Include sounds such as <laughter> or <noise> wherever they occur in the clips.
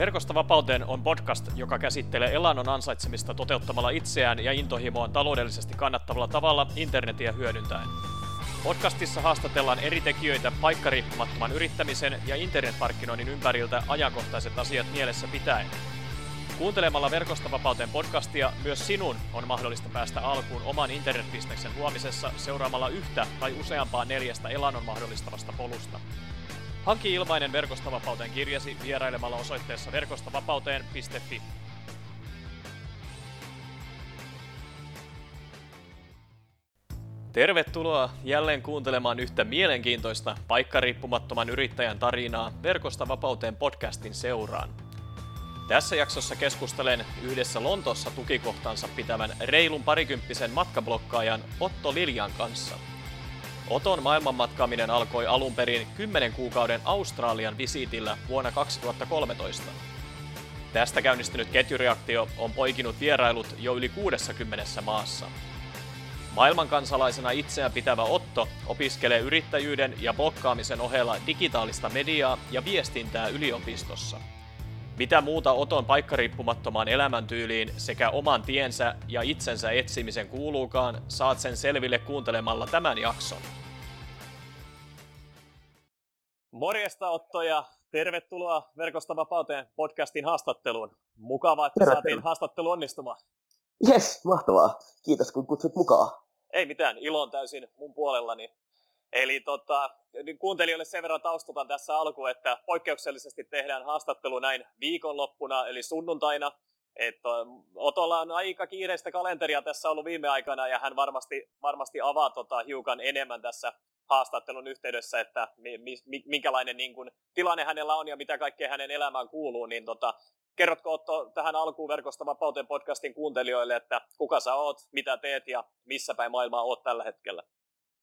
Verkosta vapauteen on podcast, joka käsittelee elannon ansaitsemista toteuttamalla itseään ja intohimoaan taloudellisesti kannattavalla tavalla internetiä hyödyntäen. Podcastissa haastatellaan eri tekijöitä paikkariippumattoman yrittämisen ja internetmarkkinoinnin ympäriltä ajankohtaiset asiat mielessä pitäen. Kuuntelemalla Verkosta vapauteen podcastia myös sinun on mahdollista päästä alkuun oman internetbisneksen luomisessa seuraamalla yhtä tai useampaa neljästä elannon mahdollistavasta polusta. Hanki ilmainen Verkostavapauteen kirjasi vierailemalla osoitteessa verkostavapauteen.fi. Tervetuloa jälleen kuuntelemaan yhtä mielenkiintoista paikkariippumattoman yrittäjän tarinaa Verkosta vapauteen podcastin seuraan. Tässä jaksossa keskustelen yhdessä Lontoossa tukikohtansa pitävän reilun parikymppisen matkablokkaajan Otto Liljan kanssa – Oton maailmanmatkaaminen alkoi alun perin 10 kuukauden Australian visiitillä vuonna 2013. Tästä käynnistynyt ketjureaktio on poikinut vierailut jo yli 60 maassa. Maailmankansalaisena itseään pitävä Otto opiskelee yrittäjyyden ja blokkaamisen ohella digitaalista mediaa ja viestintää yliopistossa. Mitä muuta Oton paikkariippumattomaan elämäntyyliin sekä oman tiensä ja itsensä etsimisen kuuluukaan, saat sen selville kuuntelemalla tämän jakson. Morjesta Otto ja tervetuloa Verkosta vapauteen podcastin haastatteluun. Mukavaa, että Tervetuloa. saatiin haastattelu onnistumaan. Yes, mahtavaa. Kiitos kun kutsut mukaan. Ei mitään, ilo on täysin mun puolellani. Eli tota, niin kuuntelijoille sen verran taustutan tässä alku, että poikkeuksellisesti tehdään haastattelu näin viikonloppuna, eli sunnuntaina. Että Otolla on aika kiireistä kalenteria tässä ollut viime aikana, ja hän varmasti, varmasti avaa tota hiukan enemmän tässä haastattelun yhteydessä, että mi, minkälainen niin kuin, tilanne hänellä on ja mitä kaikkea hänen elämään kuuluu, niin tota, kerrotko Otto tähän alkuun verkosta Vapauteen podcastin kuuntelijoille, että kuka sä oot, mitä teet ja missä päin maailmaa oot tällä hetkellä?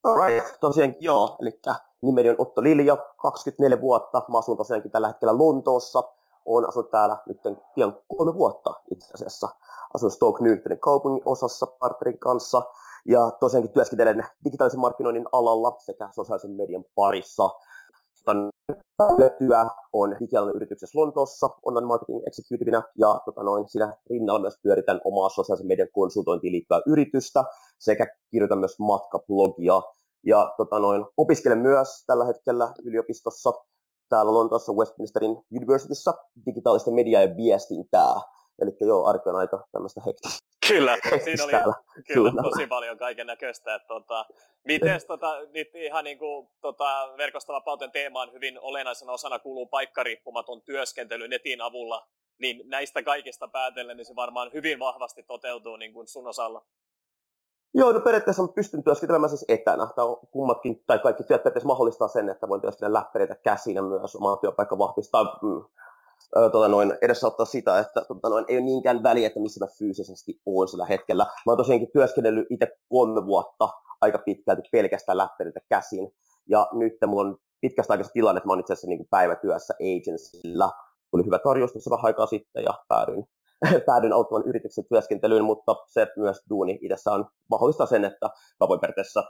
Alright, tosiaan joo, eli nimeni on Otto Lilja, 24 vuotta, mä asun tosiaankin tällä hetkellä Lontoossa, olen asunut täällä nyt pian kolme vuotta itse asiassa. Asun Stoke Newtonin kaupungin osassa partnerin kanssa ja tosiaankin työskentelen digitaalisen markkinoinnin alalla sekä sosiaalisen median parissa. Työ on digitaalinen yrityksessä Lontoossa online marketing executiveina ja tota noin, siinä rinnalla myös pyöritän omaa sosiaalisen median konsultointiin liittyvää yritystä sekä kirjoitan myös matkablogia. Ja tota noin, opiskelen myös tällä hetkellä yliopistossa täällä Lontoossa Westminsterin Universityssä digitaalista mediaa ja viestintää. Eli joo, arki on aika tämmöistä hektistä. Kyllä, <laughs> siinä oli täällä. <laughs> kyllä, tosi paljon kaiken näköistä. Tota, miten tota, nyt ihan niin kuin, tota, verkostovapauteen teemaan hyvin olennaisena osana kuuluu paikkariippumaton työskentely netin avulla, niin näistä kaikista päätellen niin se varmaan hyvin vahvasti toteutuu niin kuin sun osalla. Joo, no periaatteessa on pystyn työskentelemään siis etänä. Tämä on kummatkin, tai kaikki työt periaatteessa mahdollistaa sen, että voin työskennellä läppäreitä käsinä myös. Oma työpaikka vahvistaa mm, tota noin, edesauttaa sitä, että tota noin, ei ole niinkään väliä, että missä mä fyysisesti olen sillä hetkellä. Mä oon tosiaankin työskennellyt itse kolme vuotta aika pitkälti pelkästään läppäriltä käsin. Ja nyt mulla on pitkästä aikaa tilanne, että mä oon itse asiassa niin päivätyössä agencyllä. Tuli hyvä tarjous tuossa vähän aikaa sitten ja päädyin, päädyin auttamaan yrityksen työskentelyyn, mutta se myös duuni itsessään mahdollistaa sen, että mä voin periaatteessa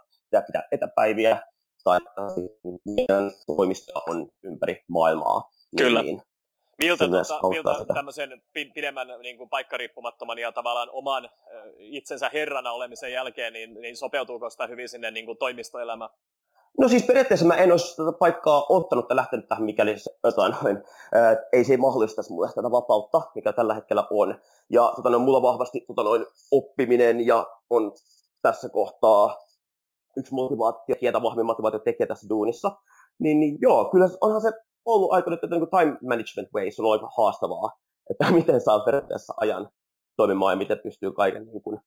pitää etäpäiviä tai toimistoja on ympäri maailmaa. Kyllä. Niin, Miltä, tuota, miltä tämmöisen pidemmän niin kuin paikkariippumattoman ja tavallaan oman itsensä herrana olemisen jälkeen, niin, niin sopeutuuko sitä hyvin sinne niin kuin toimistoelämään? No siis periaatteessa mä en olisi tätä paikkaa ottanut tai lähtenyt tähän, mikäli se, jotain, ää, ei se mahdollistaisi mulle tätä vapautta, mikä tällä hetkellä on. Ja tota, no, mulla vahvasti tota, noin, oppiminen ja on tässä kohtaa yksi motivaatio, kietä vahvin motivaatio tekee tässä duunissa. Niin, niin joo, kyllä onhan se ollut aika nyt, että niin time management ways on aika haastavaa, että <laughs> miten saa periaatteessa ajan toimimaan ja miten pystyy kaiken niin kuin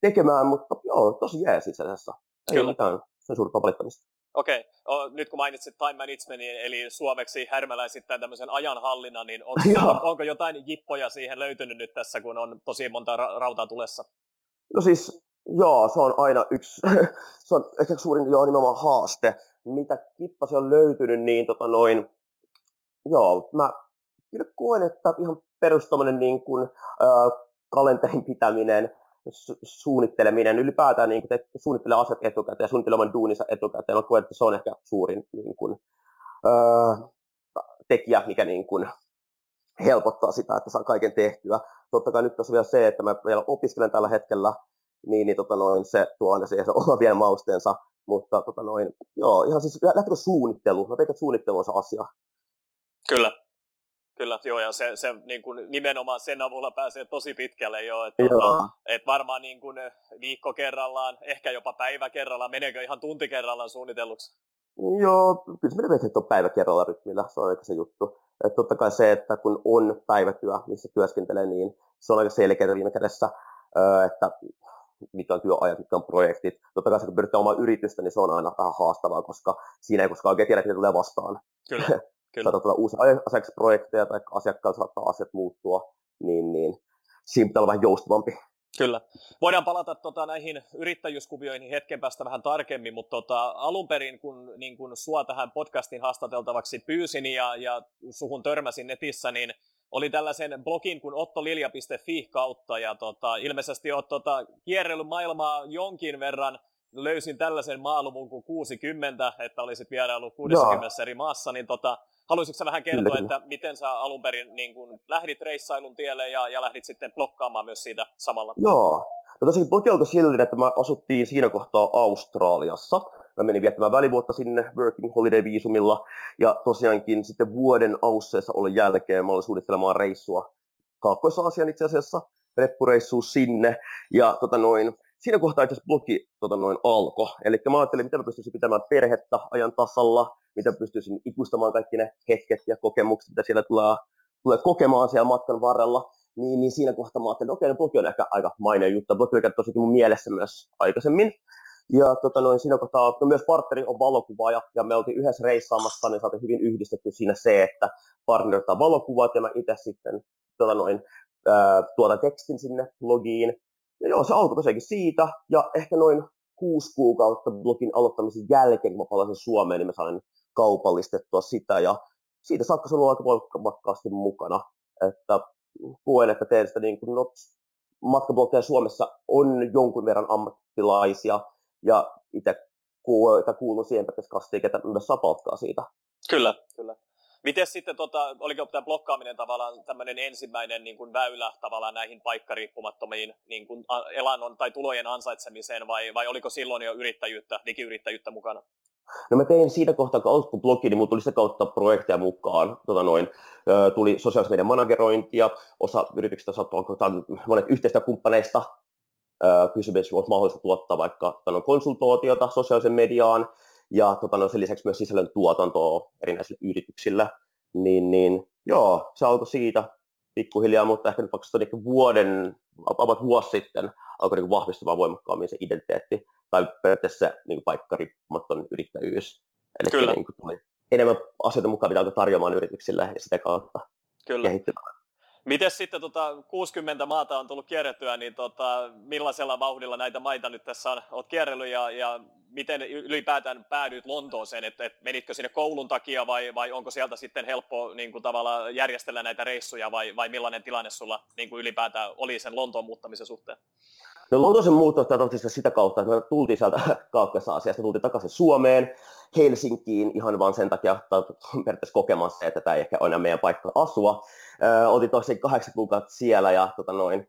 tekemään, mutta joo, tosi jees itse asiassa. Ei Kyllä. ole mitään sen suurta valittamista. Okei, okay. nyt kun mainitsit time managementin, eli suomeksi härmäläisittäin tämmöisen ajanhallinnan, niin <laughs> on, onko jotain jippoja siihen löytynyt nyt tässä, kun on tosi monta ra- rautaa tulessa? No siis, joo, se on aina yksi, <laughs> se on ehkä suurin joo, nimenomaan haaste. Mitä kippa on löytynyt, niin tota noin, joo, mä kyllä koen, että ihan perus niin kuin, äh, kalenterin pitäminen, su- suunnitteleminen, ylipäätään niin kuin, suunnittelee asiat etukäteen ja suunnittelee oman duuninsa etukäteen. Mä koen, että se on ehkä suurin niin kuin, äh, tekijä, mikä niin kuin, helpottaa sitä, että saa kaiken tehtyä. Totta kai nyt tässä on vielä se, että mä vielä opiskelen tällä hetkellä, niin, niin tota noin, se tuo aina siihen oma <laughs> vielä mausteensa, mutta tota noin, joo, ihan siis lähtikö suunnittelu? Mä veikkaan, että suunnittelu on se asia. Kyllä, Kyllä, joo, ja se, se niin kuin nimenomaan sen avulla pääsee tosi pitkälle jo, että. Tota, et varmaan niin kuin viikko kerrallaan, ehkä jopa päivä kerrallaan, meneekö ihan tunti kerrallaan suunnitelluksi? Joo, kyllä se menee että on päivä kerralla rytmillä, se on aika se juttu. Et totta kai se, että kun on päivätyö, missä työskentelee, niin se on aika selkeä viime kädessä, että mitkä on työajat, mitkä on projektit. Totta kai se, kun pyritään omaa yritystä, niin se on aina vähän haastavaa, koska siinä ei koskaan oikein tiedä, mitä tulee vastaan. Kyllä. <laughs> Kyllä. saattaa tulla uusia asiakasprojekteja tai asiakkailla saattaa asiat muuttua, niin, niin siinä pitää olla vähän joustavampi. Kyllä. Voidaan palata tota, näihin yrittäjyyskuvioihin hetken päästä vähän tarkemmin, mutta tota, alun perin, kun, niin kun sua tähän podcastin haastateltavaksi pyysin ja, ja suhun törmäsin netissä, niin oli tällaisen blogin kuin ottolilja.fi kautta, ja tota, ilmeisesti olet tota, kierrellyt maailmaa jonkin verran, löysin tällaisen maaluvun kuin 60, että olisit vierailut 60 Joo. eri maassa, niin tota, Haluaisitko vähän kertoa, kyllä, että miten sä alun perin niin kun lähdit reissailun tielle ja, ja lähdit sitten blokkaamaan myös siitä samalla? Joo. No tosiaan alkoi silleen, että mä asuttiin siinä kohtaa Australiassa. Mä menin viettämään välivuotta sinne Working Holiday-viisumilla. Ja tosiaankin sitten vuoden Ausseessa olin jälkeen mä olin suunnittelemaan reissua Kaakkois-Aasian itse asiassa, reppureissuun sinne. Ja tota noin, siinä kohtaa itse blogi tota noin, alkoi. Eli mä ajattelin, miten mä pystyisin pitämään perhettä ajan tasalla, miten pystyisin ikustamaan kaikki ne hetket ja kokemukset, mitä siellä tulee, tulee kokemaan siellä matkan varrella. Niin, niin siinä kohtaa mä ajattelin, että okei, no blogi on ehkä aika maineen juttu. Blogi on tosikin mun mielessä myös aikaisemmin. Ja tota noin, siinä kohtaa no myös partneri on valokuvaaja, ja me oltiin yhdessä reissaamassa, niin saatiin hyvin yhdistetty siinä se, että partneri ottaa valokuvat, ja mä itse sitten tota noin, tuota tekstin sinne blogiin, ja joo, se alkoi tosiaankin siitä, ja ehkä noin kuusi kuukautta blogin aloittamisen jälkeen, kun mä palasin Suomeen, niin mä sain kaupallistettua sitä, ja siitä saakka se on ollut aika voimakkaasti mukana. Että koen, että teen sitä niin kuin, no, matkabloggeja Suomessa on jonkun verran ammattilaisia, ja itse kuulun siihen kastiin, ketä myös saa siitä. Kyllä, kyllä. Miten sitten, tota, oliko tämä blokkaaminen tavallaan tämmöinen ensimmäinen niin kuin väylä tavallaan näihin paikkariippumattomiin niin kuin elannon tai tulojen ansaitsemiseen, vai, vai oliko silloin jo yrittäjyyttä, digiyrittäjyyttä mukana? No mä tein siitä kohtaa, kun aloitin blogi, niin mulla tuli sitä kautta projekteja mukaan. Tota noin, tuli sosiaalisen median managerointia, osa yrityksistä saattoi monet yhteistä kumppaneista kysymys, olisi mahdollista tuottaa vaikka konsultoitiota sosiaalisen mediaan, ja tota, no, sen lisäksi myös sisällön tuotantoa erinäisille yrityksille. Niin, niin joo, se alkoi siitä pikkuhiljaa, mutta ehkä nyt vaikka niin vuoden, about vuosi sitten alkoi niin vahvistumaan voimakkaammin se identiteetti tai periaatteessa se niin paikkariippumaton yrittäjyys. Eli Kyllä. Niin kuin tuli enemmän asioita mukaan, mitä alkoi tarjoamaan yrityksille ja sitä kautta Kyllä. kehittymään. Miten sitten tota, 60 maata on tullut kierrettyä, niin tota, millaisella vauhdilla näitä maita nyt tässä on, olet kierrellyt ja, ja miten ylipäätään päädyit Lontooseen, että et menitkö sinne koulun takia vai, vai onko sieltä sitten helppo niin kuin tavalla järjestellä näitä reissuja vai, vai millainen tilanne sulla niin kuin ylipäätään oli sen Lontoon muuttamisen suhteen? No Lontoosen muutto tarkoitti sitä kautta, että me tultiin sieltä <laughs> Kaakkois-Aasiasta, tultiin takaisin Suomeen, Helsinkiin ihan vain sen takia, että periaatteessa kokemaan se, että tämä ei ehkä ole meidän paikka asua. Oltiin tosiaan kahdeksan kuukautta siellä ja tota noin,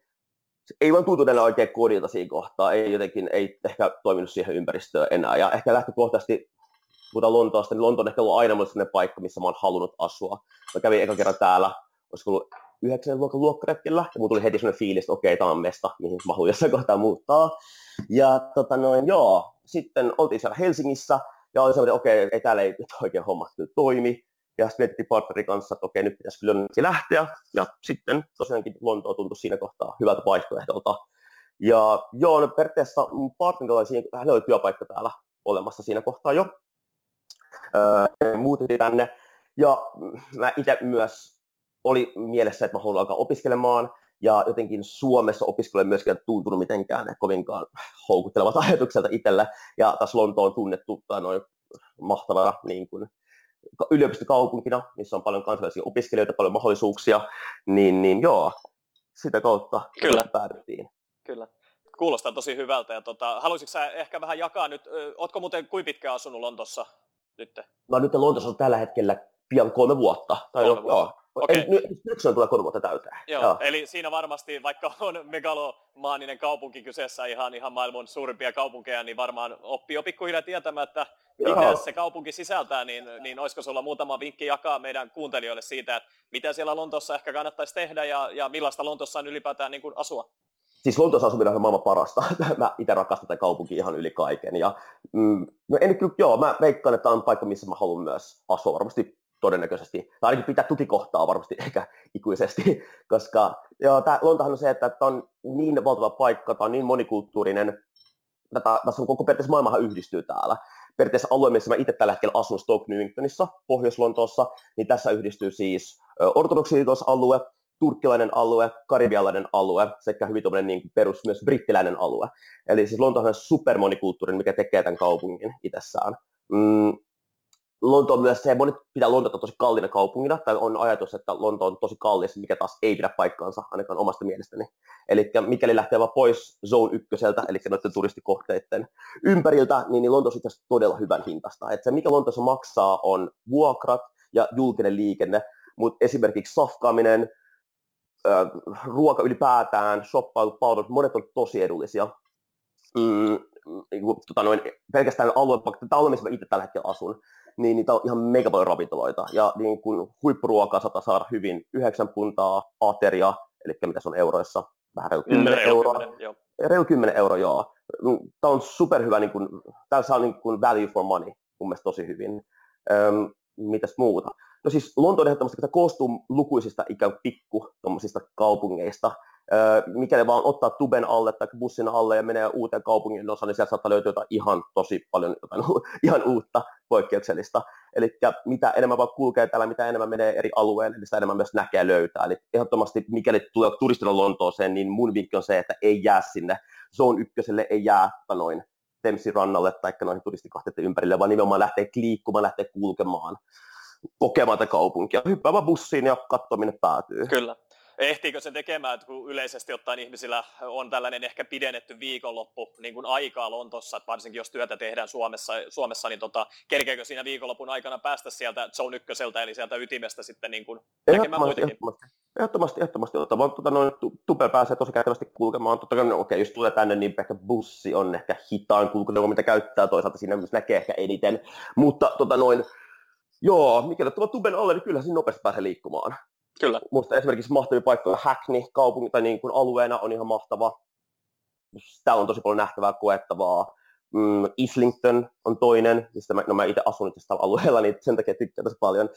ei vaan tuntunut enää oikein kodilta siinä kohtaa, ei jotenkin, ei ehkä toiminut siihen ympäristöön enää. Ja ehkä lähtökohtaisesti, puhutaan Lontoosta, niin Lonto on ehkä ollut aina sellainen paikka, missä mä oon halunnut asua. Mä kävin eka kerran täällä, olisiko ollut yhdeksän luokan luokkaretkellä, ja mulla tuli heti sellainen fiilis, että okei, tämä on mesta, mihin mä haluan jossain kohtaa muuttaa. Ja tota noin, joo, sitten oltiin siellä Helsingissä, ja oli sellainen, okei, ei täällä ei oikein hommat kyllä toimi. Ja sitten mietittiin partnerin kanssa, että okei, nyt pitäisi kyllä lähteä. Ja sitten tosiaankin Lontoa tuntui siinä kohtaa hyvältä vaihtoehdolta. Ja joo, no periaatteessa mun partnerilla oli, siinä, hänellä oli työpaikka täällä olemassa siinä kohtaa jo. Öö, muutettiin tänne. Ja mä itse myös oli mielessä, että mä haluan alkaa opiskelemaan. Ja jotenkin Suomessa opiskelu ei myöskään tuntunut mitenkään kovinkaan houkuttelevat <laughs> ajatukselta itsellä. Ja taas Lonto on tunnettu tai noin mahtavana niin kuin, yliopistokaupunkina, missä on paljon kansalaisia opiskelijoita, paljon mahdollisuuksia, niin, niin joo, sitä kautta Kyllä. päädyttiin. Kyllä. Kuulostaa tosi hyvältä. Ja tota, haluaisitko sä ehkä vähän jakaa nyt, ootko muuten kuinka pitkään asunut Lontossa nyt? Mä nyt Lontossa on tällä hetkellä pian kolme vuotta. Tai kolme vuotta. Joo, Okay. Ei, nyt, nyt se on tulee kolme vuotta täyteen. Joo, Joo, eli siinä varmasti, vaikka on megalomaaninen kaupunki kyseessä, ihan, ihan maailman suurimpia kaupunkeja, niin varmaan oppii jo pikkuhiljaa tietämään, että mitä se kaupunki sisältää, niin, niin olisiko sulla muutama vinkki jakaa meidän kuuntelijoille siitä, että mitä siellä Lontoossa ehkä kannattaisi tehdä ja, ja millaista Lontoossa on ylipäätään niin kuin asua? Siis Lontoossa asuminen on maailman parasta. <laughs> mä itse rakastan tätä kaupunkia ihan yli kaiken. Ja, mm, no en kyllä, joo, mä veikkaan, että tämä on paikka, missä mä haluan myös asua varmasti todennäköisesti, tai ainakin pitää tukikohtaa varmasti <laughs> ehkä ikuisesti, koska joo, tää, Lontahan on se, että tämä on niin valtava paikka, tämä on niin monikulttuurinen, tätä, tässä on koko periaatteessa maailmahan yhdistyy täällä. Periaatteessa alue, missä mä itse tällä hetkellä asun Stoke Newingtonissa, Pohjois-Lontoossa, niin tässä yhdistyy siis ortodoksiliitosalue, turkkilainen alue, karibialainen alue sekä hyvin niin kuin perus myös brittiläinen alue. Eli siis Lonto on supermonikulttuurinen, mikä tekee tämän kaupungin itsessään. Mm, Lonto on myös se, monet pitää Lontoa tosi kalliina kaupungina, tai on ajatus, että Lonto on tosi kallis, mikä taas ei pidä paikkaansa, ainakaan omasta mielestäni. Eli mikäli lähtee vaan pois Zone 1, eli noiden turistikohteiden ympäriltä, niin, niin Lonto on itse todella hyvän hintasta. Et se, mikä Lontoossa maksaa, on vuokrat ja julkinen liikenne, mutta esimerkiksi safkaaminen, ruoka ylipäätään, shoppailu, monet on tosi edullisia. Mm, niin tota noin, pelkästään alue, tämä alue, missä mä itse tällä hetkellä asun, niin niitä on ihan mega paljon ravintoloita. Ja niin kuin huippuruokaa saattaa saada hyvin 9 puntaa ateria, eli mitä se on euroissa, vähän reilu 10 euroa. 10, joo. Reilu 10 euroa, joo. Tämä on superhyvä, niin kuin, tämä saa niin kuin value for money mun mielestä tosi hyvin. Öm, mitäs muuta? No siis Lontoon ehdottomasti koostuu lukuisista ikään kuin pikku kaupungeista, mikäli vaan ottaa tuben alle tai bussin alle ja menee uuteen kaupungin osaan, niin sieltä saattaa löytyä jotain ihan tosi paljon jotain <laughs> ihan uutta poikkeuksellista. Eli mitä enemmän vaan kulkee täällä, mitä enemmän menee eri alueille, niin sitä enemmän myös näkee löytää. Eli ehdottomasti mikäli tulee turistina Lontooseen, niin mun vinkki on se, että ei jää sinne Zone ykköselle, ei jää noin Temsin rannalle tai noihin turistikohteiden ympärille, vaan nimenomaan lähtee liikkumaan, lähtee kulkemaan, kokemaan tätä kaupunkia, hyppäämään bussiin ja katsoa, minne päätyy. Kyllä ehtiikö se tekemään, että kun yleisesti ottaen ihmisillä on tällainen ehkä pidennetty viikonloppu niin kuin aikaa Lontossa, että varsinkin jos työtä tehdään Suomessa, Suomessa niin tota, kerkeekö siinä viikonlopun aikana päästä sieltä Zone 1 eli sieltä ytimestä sitten niin kuin tekemään muitakin? Ehdottomasti, ehdottomasti, ottamaan. Tota, noin, tupe pääsee tosi kätevästi kulkemaan. Totta kai, no, okei, jos tulee tänne, niin ehkä bussi on ehkä hitaan kulkuneuvo, mitä käyttää. Toisaalta siinä myös näkee ehkä eniten. Mutta tota, noin, joo, mikä tuo tuben alle, niin kyllä siinä nopeasti pääsee liikkumaan. Kyllä. Musta esimerkiksi mahtavia paikkoja Hackney kaupunki tai niin kuin alueena on ihan mahtava. Täällä on tosi paljon nähtävää, koettavaa. Mm, Islington on toinen, mistä mä, no mä itse asun tällä alueella, niin sen takia tykkään tosi paljon.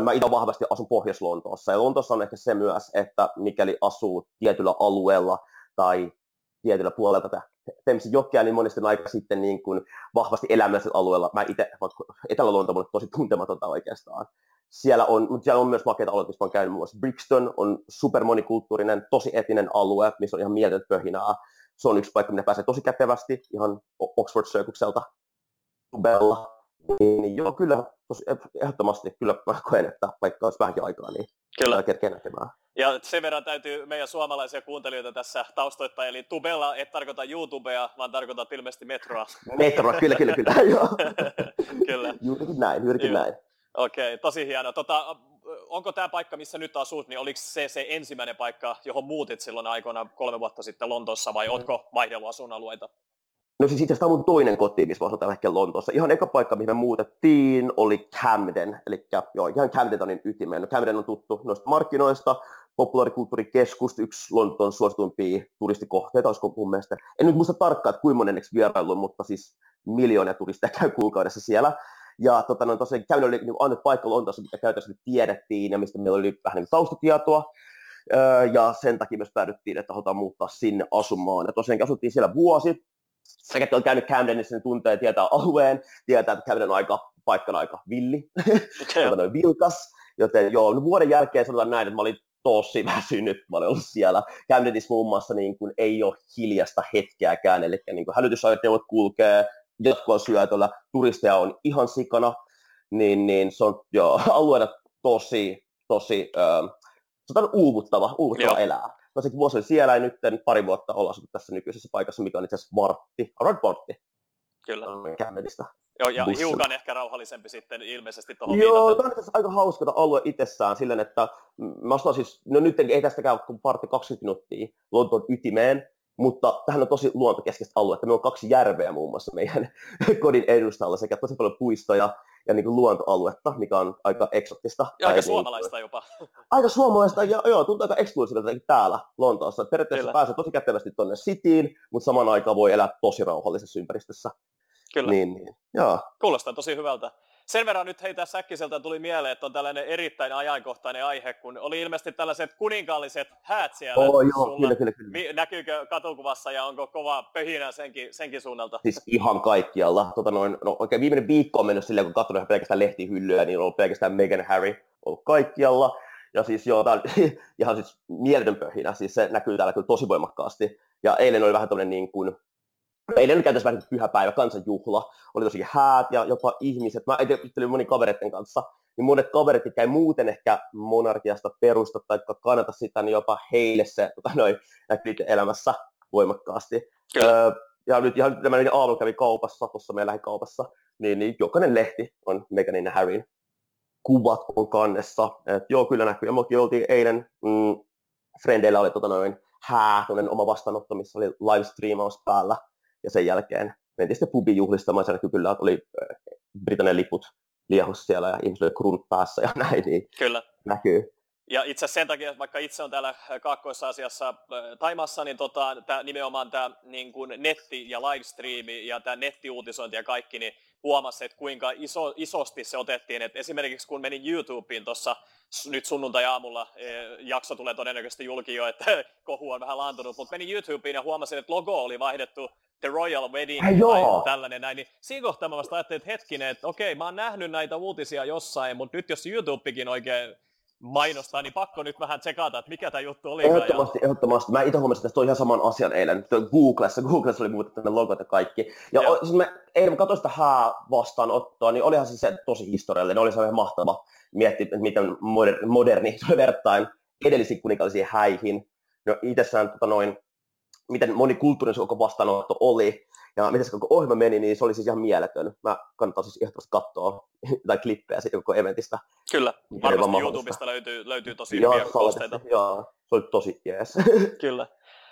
Mä itse vahvasti asun Pohjois-Lontoossa, ja Lontoossa on ehkä se myös, että mikäli asuu tietyllä alueella tai tietyllä puolella tätä Temsin jokea, niin monesti on aika sitten niin kuin vahvasti elämäisellä alueella. Mä itse, Etelä-Lonto on tosi tuntematonta oikeastaan siellä on, mutta siellä on myös makeita alueita, missä on käynyt muun muassa Brixton, on supermonikulttuurinen, tosi etinen alue, missä on ihan mieletöntä pöhinää. Se on yksi paikka, minne pääsee tosi kätevästi, ihan Oxford Circukselta, Tubella. Niin, joo, kyllä, tosi, ehdottomasti kyllä mä koen, että vaikka olisi vähänkin aikaa, niin kyllä. kerkeä näkemään. Ja sen verran täytyy meidän suomalaisia kuuntelijoita tässä taustoittaa, eli tubella et tarkoita YouTubea, vaan tarkoitat ilmeisesti metroa. Metroa, kyllä, kyllä, kyllä, <laughs> joo. <laughs> kyllä. Juurikin näin, juurikin näin. Okei, okay, tosi hieno. Tota, onko tämä paikka, missä nyt asut, niin oliko se se ensimmäinen paikka, johon muutit silloin aikoina kolme vuotta sitten Lontoossa, vai oletko vaihdellut asuinalueita? No siis itse asiassa tämä on mun toinen koti, missä asun tällä hetkellä Lontoossa. Ihan eka paikka, mihin me muutettiin, oli Camden. Eli joo, ihan Camdenonin ytimeen. No Camden on tuttu noista markkinoista, populaarikulttuurikeskus, yksi Lontoon suosituimpia turistikohteita, olisiko mun mielestä. En nyt muista tarkkaan, että kuinka monenneksi vierailu, mutta siis miljoonia turisteja käy kuukaudessa siellä. Ja tota, no, tosiaan käyn oli niin ainut paikka Lontoossa, mitä käytännössä tiedettiin ja mistä meillä oli vähän niin taustatietoa. ja sen takia myös päädyttiin, että halutaan muuttaa sinne asumaan. Ja tosiaan asuttiin siellä vuosi. Sekä on käynyt Camdenissa, niin tuntee tietää alueen, tietää, että Camden on aika, paikkana aika villi, okay. <laughs> vilkas. Joten joo, no vuoden jälkeen sanotaan näin, että mä olin tosi <laughs> väsynyt, mä olin ollut siellä. Camdenissa muun muassa niin kuin, ei ole hiljasta hetkeäkään, eli niin kuin hälytysajoneuvot kulkee, jatkuvalla syötöllä, turisteja on ihan sikana, niin, niin se on jo <laughs> alueena tosi, tosi äh, uuvuttava, uuvuttava elää. Tosiaan vuosi oli siellä ja nyt pari vuotta ollaan tässä nykyisessä paikassa, mikä on itse asiassa vartti, vartti. Kyllä. Kämmenistä. Joo, ja bussilla. hiukan ehkä rauhallisempi sitten ilmeisesti tuohon Joo, tämä on aika hauska alue itsessään silleen, että mä siis, no nyt ei tästä käy kuin parti 20 minuuttia Lontoon ytimeen, mutta tähän on tosi luontokeskeistä aluetta. Meillä on kaksi järveä muun muassa meidän <laughs> kodin edustalla sekä tosi paljon puistoja ja niin kuin luontoaluetta, mikä on aika eksottista. Ja aika niin, suomalaista jopa. <laughs> Aika suomalaista, ja joo, tuntuu aika eksklusiiviselta täällä Lontoossa. Periaatteessa Kyllä. pääsee tosi kätevästi tuonne Cityin, mutta samaan aikaan voi elää tosi rauhallisessa ympäristössä. Kyllä. Niin, niin. Joo. Kuulostaa tosi hyvältä. Sen verran nyt heitä säkkiseltä tuli mieleen, että on tällainen erittäin ajankohtainen aihe, kun oli ilmeisesti tällaiset kuninkaalliset häät siellä. Oh, joo, kyllä, kyllä, kyllä. Näkyykö katukuvassa ja onko kova pöhinä senkin, senkin suunnalta? Siis ihan kaikkialla. Tota noin, no, oikein viimeinen viikko on mennyt silleen, kun katsonut pelkästään lehtihyllyä, niin on ollut pelkästään Meghan Harry ollut kaikkialla. Ja siis joo, tämä on <laughs> ihan siis mieletön pöhinä, siis se näkyy täällä kyllä tosi voimakkaasti. Ja eilen oli vähän tämmöinen niin kuin, eilen oli käytössä vähän pyhäpäivä, kansanjuhla, oli tosi häät ja jopa ihmiset. Mä juttelin moni kavereiden kanssa, niin monet kaverit, jotka ei muuten ehkä monarkiasta perusta tai kannata sitä, niin jopa heille se tota, noin, näkyy elämässä voimakkaasti. Öö, ja nyt ihan tämä aamu kävi kaupassa, tuossa meidän lähikaupassa, niin, niin jokainen lehti on Meganin ja Harryn kuvat on kannessa. Et joo, kyllä näkyy. Ja mekin oltiin eilen, mm, Frendeillä oli tota noin, hää, oma vastaanotto, missä oli livestreamaus päällä ja sen jälkeen mentiin sitten pubin juhlistamaan, näkyy kyllä, oli Britannian liput liehus siellä ja ihmisillä oli kruunut päässä ja <laughs> näin, niin kyllä. näkyy. Ja itse asiassa sen takia, vaikka itse on täällä Kaakkois-Asiassa Taimassa, niin tota, tää, nimenomaan tämä niin netti ja livestreami ja tämä nettiuutisointi ja kaikki, niin huomasi, että kuinka iso, isosti se otettiin. Et esimerkiksi kun menin YouTubeen tuossa nyt sunnuntai-aamulla, e, jakso tulee todennäköisesti julki jo, että <laughs> kohu on vähän laantunut, mutta menin YouTubeen ja huomasin, että logo oli vaihdettu The Royal Wedding Ai tai tällainen näin, niin siinä kohtaa mä vasta ajattelin, että hetkinen, että okei, mä oon nähnyt näitä uutisia jossain, mutta nyt jos YouTubekin oikein mainostaa, niin pakko nyt vähän tsekata, että mikä tämä juttu oli. Ehdottomasti, ja... ehdottomasti. Mä itse huomasin tästä ihan saman asian eilen. Googlessa, <laughs> Googlessa oli muutettu ne logot ja kaikki. Ja o, siis mä eilen katsoin sitä hää vastaanottoa, niin olihan se, se tosi historiallinen. Oli se ihan mahtava miettiä, että miten moderni, moderni vertain edellisiin kuninkaallisiin häihin. No itsessään tota noin, miten monikulttuurinen se koko vastaanotto oli ja miten se koko ohjelma meni, niin se oli siis ihan mieletön. Mä kannattaa siis ehdottomasti katsoa <laughs> tai klippejä siitä koko eventistä. Kyllä, varmasti YouTubesta löytyy, löytyy tosi joo, hyviä kosteita. Joo, se oli tosi jees. <laughs> Kyllä.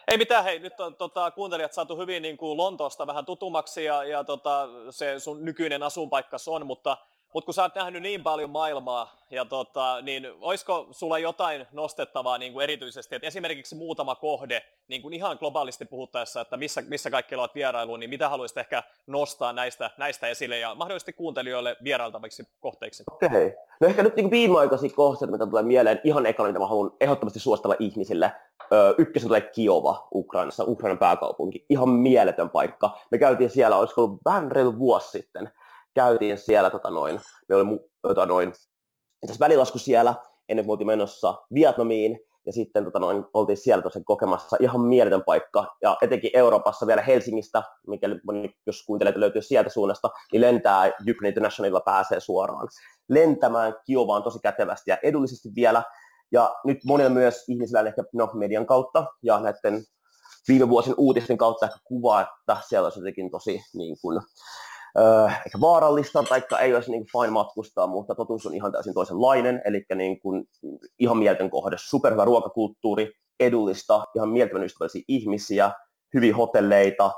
Ei mitään, hei, nyt on tota, kuuntelijat saatu hyvin niin kuin Lontoosta vähän tutumaksi ja, ja tota, se sun nykyinen asunpaikka on, mutta mutta kun sä oot nähnyt niin paljon maailmaa, ja tota, niin olisiko sulla jotain nostettavaa niin kuin erityisesti, että esimerkiksi muutama kohde, niin kuin ihan globaalisti puhuttaessa, että missä, missä kaikki olet vierailu, niin mitä haluaisit ehkä nostaa näistä, näistä esille ja mahdollisesti kuuntelijoille vierailtaviksi kohteiksi? Okei. Okay. No ehkä nyt niin viimeaikaisia kohteita, mitä tulee mieleen, ihan ekana, mitä mä haluan ehdottomasti suostella ihmisille. Öö, ykkösen tulee Kiova Ukrainassa, Ukrainan pääkaupunki. Ihan mieletön paikka. Me käytiin siellä, olisiko ollut vähän reilu vuosi sitten käytiin siellä, tota noin, me oli tota noin, välilasku siellä, ennen kuin oltiin menossa Vietnamiin, ja sitten tota noin, oltiin siellä tosiaan kokemassa ihan mieletön paikka, ja etenkin Euroopassa vielä Helsingistä, mikäli jos kuuntelet löytyy sieltä suunnasta, niin lentää Jykne Internationalilla pääsee suoraan. Lentämään Kiovaan tosi kätevästi ja edullisesti vielä, ja nyt monilla myös ihmisillä ehkä no, median kautta ja näiden viime vuosien uutisten kautta ehkä kuvaa, että siellä olisi jotenkin tosi niin kuin, äh, ehkä vaarallista, tai ei olisi niin fine matkustaa, mutta totuus on ihan täysin toisenlainen, eli niin kuin, ihan mieltön kohde, superhyvä ruokakulttuuri, edullista, ihan mielettömän ystävällisiä ihmisiä, hyviä hotelleita,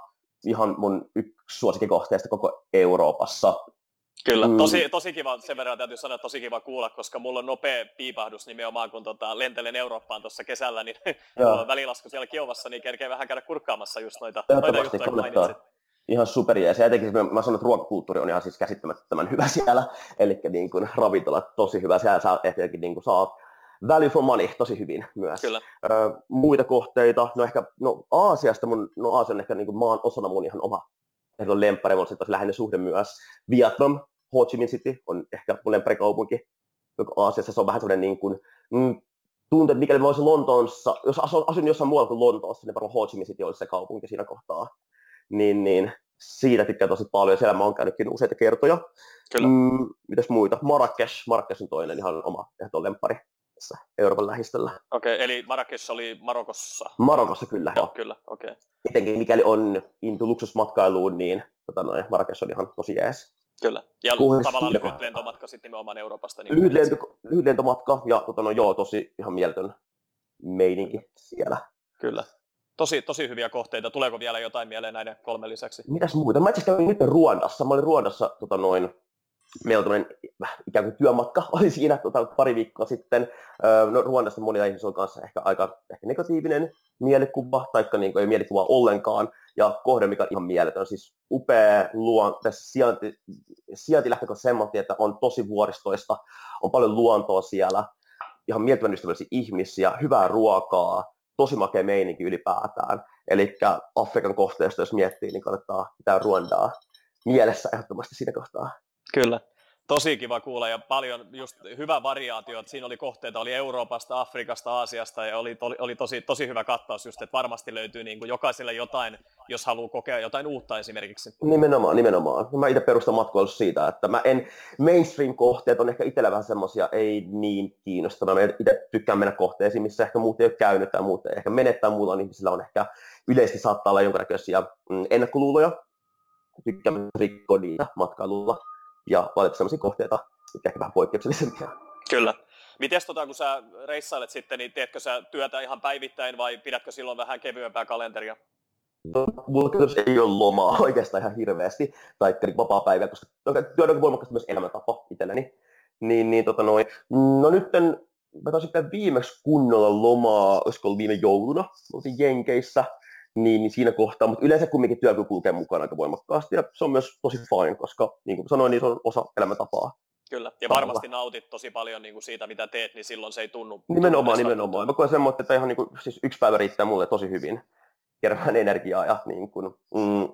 ihan mun yksi suosikkikohteista koko Euroopassa. Kyllä, mm. tosi, tosi kiva, sen verran täytyy sanoa, että tosi kiva kuulla, koska mulla on nopea piipahdus nimenomaan, kun tota, lentelen Eurooppaan tuossa kesällä, niin <laughs> on välilasku siellä Kiovassa, niin kerkee vähän käydä kurkkaamassa just noita, noita juttuja, kun mainitsit ihan jees. Ja etenkin mä sanon, että ruokakulttuuri on ihan siis käsittämättömän hyvä <laughs> siellä. Eli niin kuin ravintolat tosi hyvä. Siellä saa ehtiäkin niin kuin saat value for money tosi hyvin myös. Kyllä. Ö, muita kohteita, no ehkä, no Aasiasta, mun, no Aasia on ehkä niin kuin maan osana mun ihan oma on lemppari, mutta sitten lähinnä suhde myös. Vietnam, Ho Chi Minh City on ehkä mun lempparikaupunki, joka Aasiassa se on vähän sellainen niin kuin, mm, tuntuu, että mikäli mä olisin Lontoossa, jos asun, asun jossain muualla kuin Lontoossa, niin varmaan Ho Chi Minh City olisi se kaupunki siinä kohtaa niin, niin siitä tykkään tosi paljon. Siellä mä oon käynytkin useita kertoja. Kyllä. Mm, mitäs muita? Marrakesh. Marrakesh on toinen ihan oma ehdoton lempari tässä Euroopan lähistöllä. Okei, okay, eli Marrakesh oli Marokossa? Marokossa kyllä, joo. Kyllä, okei. Okay. Mitenkin mikäli on into luksusmatkailuun, niin tota noin, Marrakesh on ihan tosi jees. Kyllä, ja Kuhis, tavallaan lyhyt lentomatka sitten nimenomaan Euroopasta. Niin lyhyt, lento, lyhyt lentomatka, ja tota, no, joo, tosi ihan mieletön meininki siellä. Kyllä. Tosi, tosi hyviä kohteita. Tuleeko vielä jotain mieleen näiden kolmen lisäksi? Mitäs muuta? Mä itse kävin nyt Ruandassa. Mä olin Ruandassa tota, noin meillä oli ikään kuin työmatka <laughs> oli siinä tota, pari viikkoa sitten. No, Ruandasta monilla ihmisillä on kanssa ehkä aika ehkä negatiivinen mielikuva, tai niin ei mielikuva ollenkaan, ja kohde, mikä on ihan mieletön, siis upea luon, tässä sijainti, sijainti lähtekö semmoinen, että on tosi vuoristoista, on paljon luontoa siellä, ihan mielettömän ystävällisiä ihmisiä, hyvää ruokaa, tosi makea meininki ylipäätään. Eli Afrikan kohteesta, jos miettii, niin kannattaa pitää Ruandaa mielessä ehdottomasti siinä kohtaa. Kyllä. Tosi kiva kuulla ja paljon just hyvä variaatio, että siinä oli kohteita, oli Euroopasta, Afrikasta, Aasiasta ja oli, oli, oli tosi, tosi hyvä kattaus just, että varmasti löytyy niin kuin jokaiselle jotain, jos haluaa kokea jotain uutta esimerkiksi. Nimenomaan, nimenomaan. Mä itse perustan matkailussa siitä, että mä en, mainstream-kohteet on ehkä itsellä vähän semmoisia, ei niin kiinnostavaa. Mä itse tykkään mennä kohteisiin, missä ehkä muut ei ole käynyt tai muut ei ehkä menettää, muulla on ihmisillä on ehkä yleisesti saattaa olla jonkinnäköisiä mm, ennakkoluuloja, tykkään rikkoa niitä matkailulla ja valita sellaisia kohteita, mitkä ehkä vähän poikkeuksellisempia. Kyllä. Miten tota, kun sä reissailet sitten, niin teetkö sä työtä ihan päivittäin vai pidätkö silloin vähän kevyempää kalenteria? Mulla ei ole lomaa <laughs> oikeastaan ihan hirveästi, tai vapaa päivä, koska työ on voimakkaasti myös elämäntapa itselleni. Niin, niin tota noin. No nyt mä taisin viimeksi kunnolla lomaa, olisiko ollut viime jouluna, oltiin Jenkeissä, niin, niin siinä kohtaa, mutta yleensä kumminkin työ kulkee mukana aika voimakkaasti ja se on myös tosi fine, koska niin kuin sanoin, niin se on osa elämäntapaa. Kyllä, ja varmasti nautit tosi paljon niin kuin siitä, mitä teet, niin silloin se ei tunnu. Nimenomaan, nimenomaan. Mä koen semmoinen, että ihan niin kuin, siis yksi päivä riittää mulle tosi hyvin kerran energiaa ja niin kuin, mm,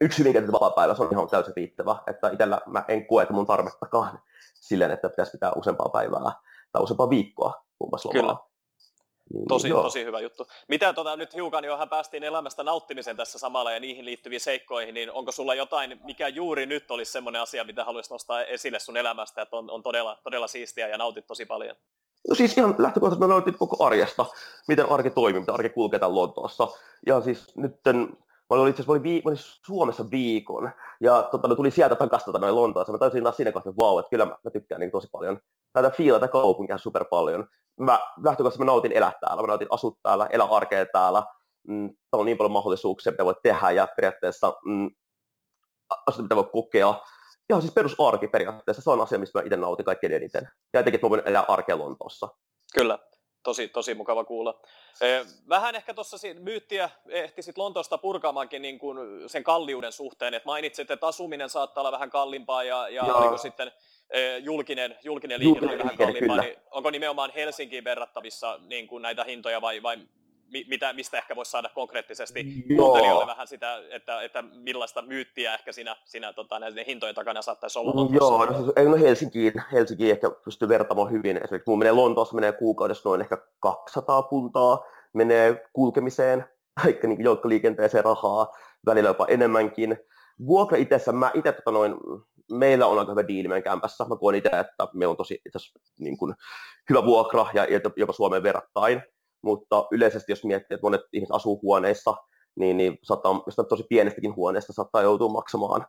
yksi hyvin käytetty vapaa-päivä, se on ihan täysin riittävä. Että itsellä mä en koe, että mun tarvettakaan silleen, että pitäisi pitää useampaa päivää tai useampaa viikkoa muun muassa lomaa. Kyllä. Niin, tosi, joo. tosi hyvä juttu. Mitä tota, nyt hiukan johon päästiin elämästä nauttimisen tässä samalla ja niihin liittyviin seikkoihin, niin onko sulla jotain, mikä juuri nyt olisi semmoinen asia, mitä haluaisit nostaa esille sun elämästä, että on, on todella, todella siistiä ja nautit tosi paljon? No siis ihan lähtökohtaisesti mä nautin koko arjesta, miten arki toimii, miten arki kulkee täällä Lontoossa. Ja siis nyt Mä olin itse asiassa mä Suomessa viikon, ja tota, no, tuli sieltä takaisin tota, noin Lontoossa. Mä taisin taas siinä kohtaa, että vau, että kyllä mä, mä tykkään niin, tosi paljon. Tätä fiilata kaupunkia super paljon mä lähtökohtaisesti mä nautin elää täällä, mä nautin asua täällä, elää arkea täällä. Mm, täällä on niin paljon mahdollisuuksia, mitä voi tehdä ja periaatteessa mm, asioita, mitä voi kokea. Ihan siis perusarki periaatteessa, se on asia, mistä mä itse nautin kaikkein eniten. Ja etenkin, että mä voin elää arkea Lontoossa. Kyllä, tosi, tosi mukava kuulla. Vähän ehkä tuossa myyttiä ehtisit Lontoosta purkaamaankin niin kuin sen kalliuden suhteen, että mainitsit, että asuminen saattaa olla vähän kalliimpaa ja, ja oliko sitten julkinen, julkinen liikenne julkinen vähän kalliimpaa, niin onko nimenomaan Helsinkiin verrattavissa niin kuin näitä hintoja vai, vai mitä, mistä ehkä voisi saada konkreettisesti kuuntelijoille vähän sitä, että, että millaista myyttiä ehkä siinä, siinä tota, näiden hintojen takana saattaisi olla Joo, no, siis, no Helsinkiin, Helsinkiin ehkä pystyy vertaamaan hyvin. Esimerkiksi mun menee Lontoossa menee kuukaudessa noin ehkä 200 puntaa, menee kulkemiseen, <laughs> vaikka niin joukkoliikenteeseen rahaa, välillä jopa enemmänkin. Vuokra itsessä, mä itse tota noin, meillä on aika hyvä diili meidän kämpässä. Mä koen itse, että meillä on tosi itse niin kuin, hyvä vuokra ja jopa Suomeen verrattain. Mutta yleisesti, jos miettii, että monet ihmiset asuu huoneissa, niin, niin saattaa, tosi pienestäkin huoneesta saattaa joutua maksamaan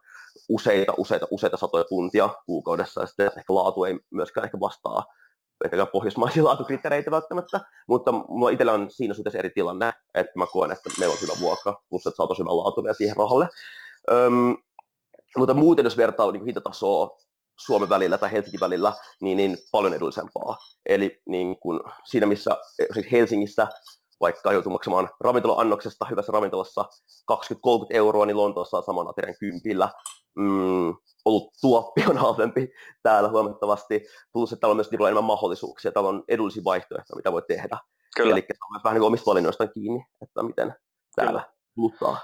useita, useita, useita satoja tuntia kuukaudessa, ja sitten ehkä laatu ei myöskään ehkä vastaa ehkä pohjoismaisia <laughs> laatukriteereitä välttämättä, mutta mulla itsellä on siinä suhteessa eri tilanne, että mä koen, että meillä on hyvä vuokra, plus että saa tosi hyvä laatu vielä siihen rahalle. Öm, mutta muuten, jos vertaa niin hintatasoa Suomen välillä tai Helsingin välillä, niin, niin paljon edullisempaa. Eli niin kuin siinä, missä siis Helsingissä vaikka joutuu maksamaan ravintola-annoksesta hyvässä ravintolassa 20-30 euroa, niin Lontoossa on saman aterian kympillä. Mm, ollut tuoppi on halvempi täällä huomattavasti, plus että täällä on myös niin enemmän mahdollisuuksia, täällä on edullisia vaihtoehtoja, mitä voi tehdä. Kyllä. Eli se on vähän niin omista valinnoista kiinni, että miten täällä kuluttaa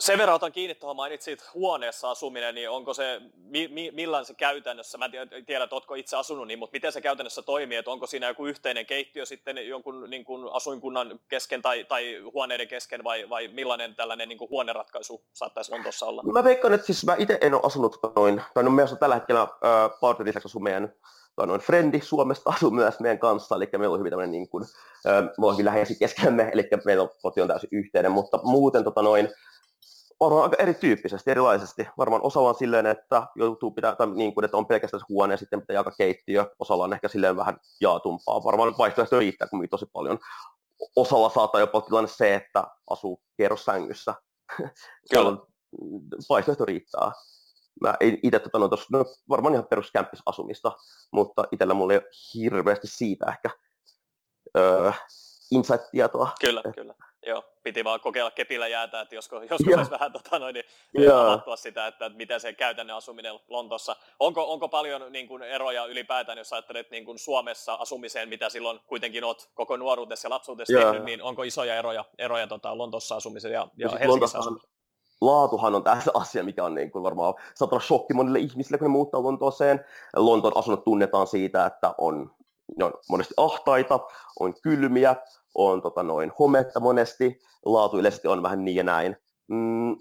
sen verran otan kiinni tuohon mainitsit huoneessa asuminen, niin onko se, mi, mi, millainen se käytännössä, mä en tiedä, että oletko itse asunut niin, mutta miten se käytännössä toimii, että onko siinä joku yhteinen keittiö sitten jonkun niin kuin asuinkunnan kesken tai, tai huoneiden kesken vai, vai millainen tällainen niin kuin huoneratkaisu saattaisi Lontoossa olla? Mä veikkaan, että siis mä itse en ole asunut noin, tai no meillä on tällä hetkellä äh, lisäksi asuu meidän tai noin frendi Suomesta asuu myös meidän kanssa, eli meillä on hyvin tämmöinen niin kuin, äh, me hyvin läheisiä keskenämme, eli meillä on koti on täysin yhteinen, mutta muuten tota noin, varmaan aika erityyppisesti, erilaisesti. Varmaan osalla on silleen, että joutuu pitää, tai niin kuin, että on pelkästään se huone ja sitten pitää jakaa keittiö. Osalla on ehkä silleen vähän jaatumpaa. Varmaan vaihtoehto riittää kuin tosi paljon. Osalla saattaa jopa tilanne se, että asuu kerrossängyssä. <laughs> Kyllä. vaihtoehto riittää. Mä itse tota, no, tos, no, varmaan ihan peruskämppisasumista, mutta itsellä mulla ei ole hirveästi siitä ehkä öö, insight-tietoa. Kyllä, että, kyllä. Joo, piti vaan kokeilla kepillä jäätä, että <laughs> joskus, joskus olisi vähän tota, noin, niin, <laughs> avattua sitä, että, että miten se käytännön asuminen Lontossa. Onko, onko paljon niin kuin, eroja ylipäätään, jos ajattelet niin kuin Suomessa asumiseen, mitä silloin kuitenkin olet koko nuoruudessa ja lapsuudessa tehnyt, niin onko isoja eroja, eroja tota, Lontossa asumisen ja, ja siis Helsingissä asumisen? laatuhan on tässä <laughs> asia, mikä on niin kuin varmaan saattaa shokki monille ihmisille, kun ne muuttaa Lontooseen. Lontoon asunnot tunnetaan siitä, että on, ne on monesti ahtaita, on kylmiä, on tota noin, hometta monesti, laatu yleisesti on vähän niin ja näin. Mm,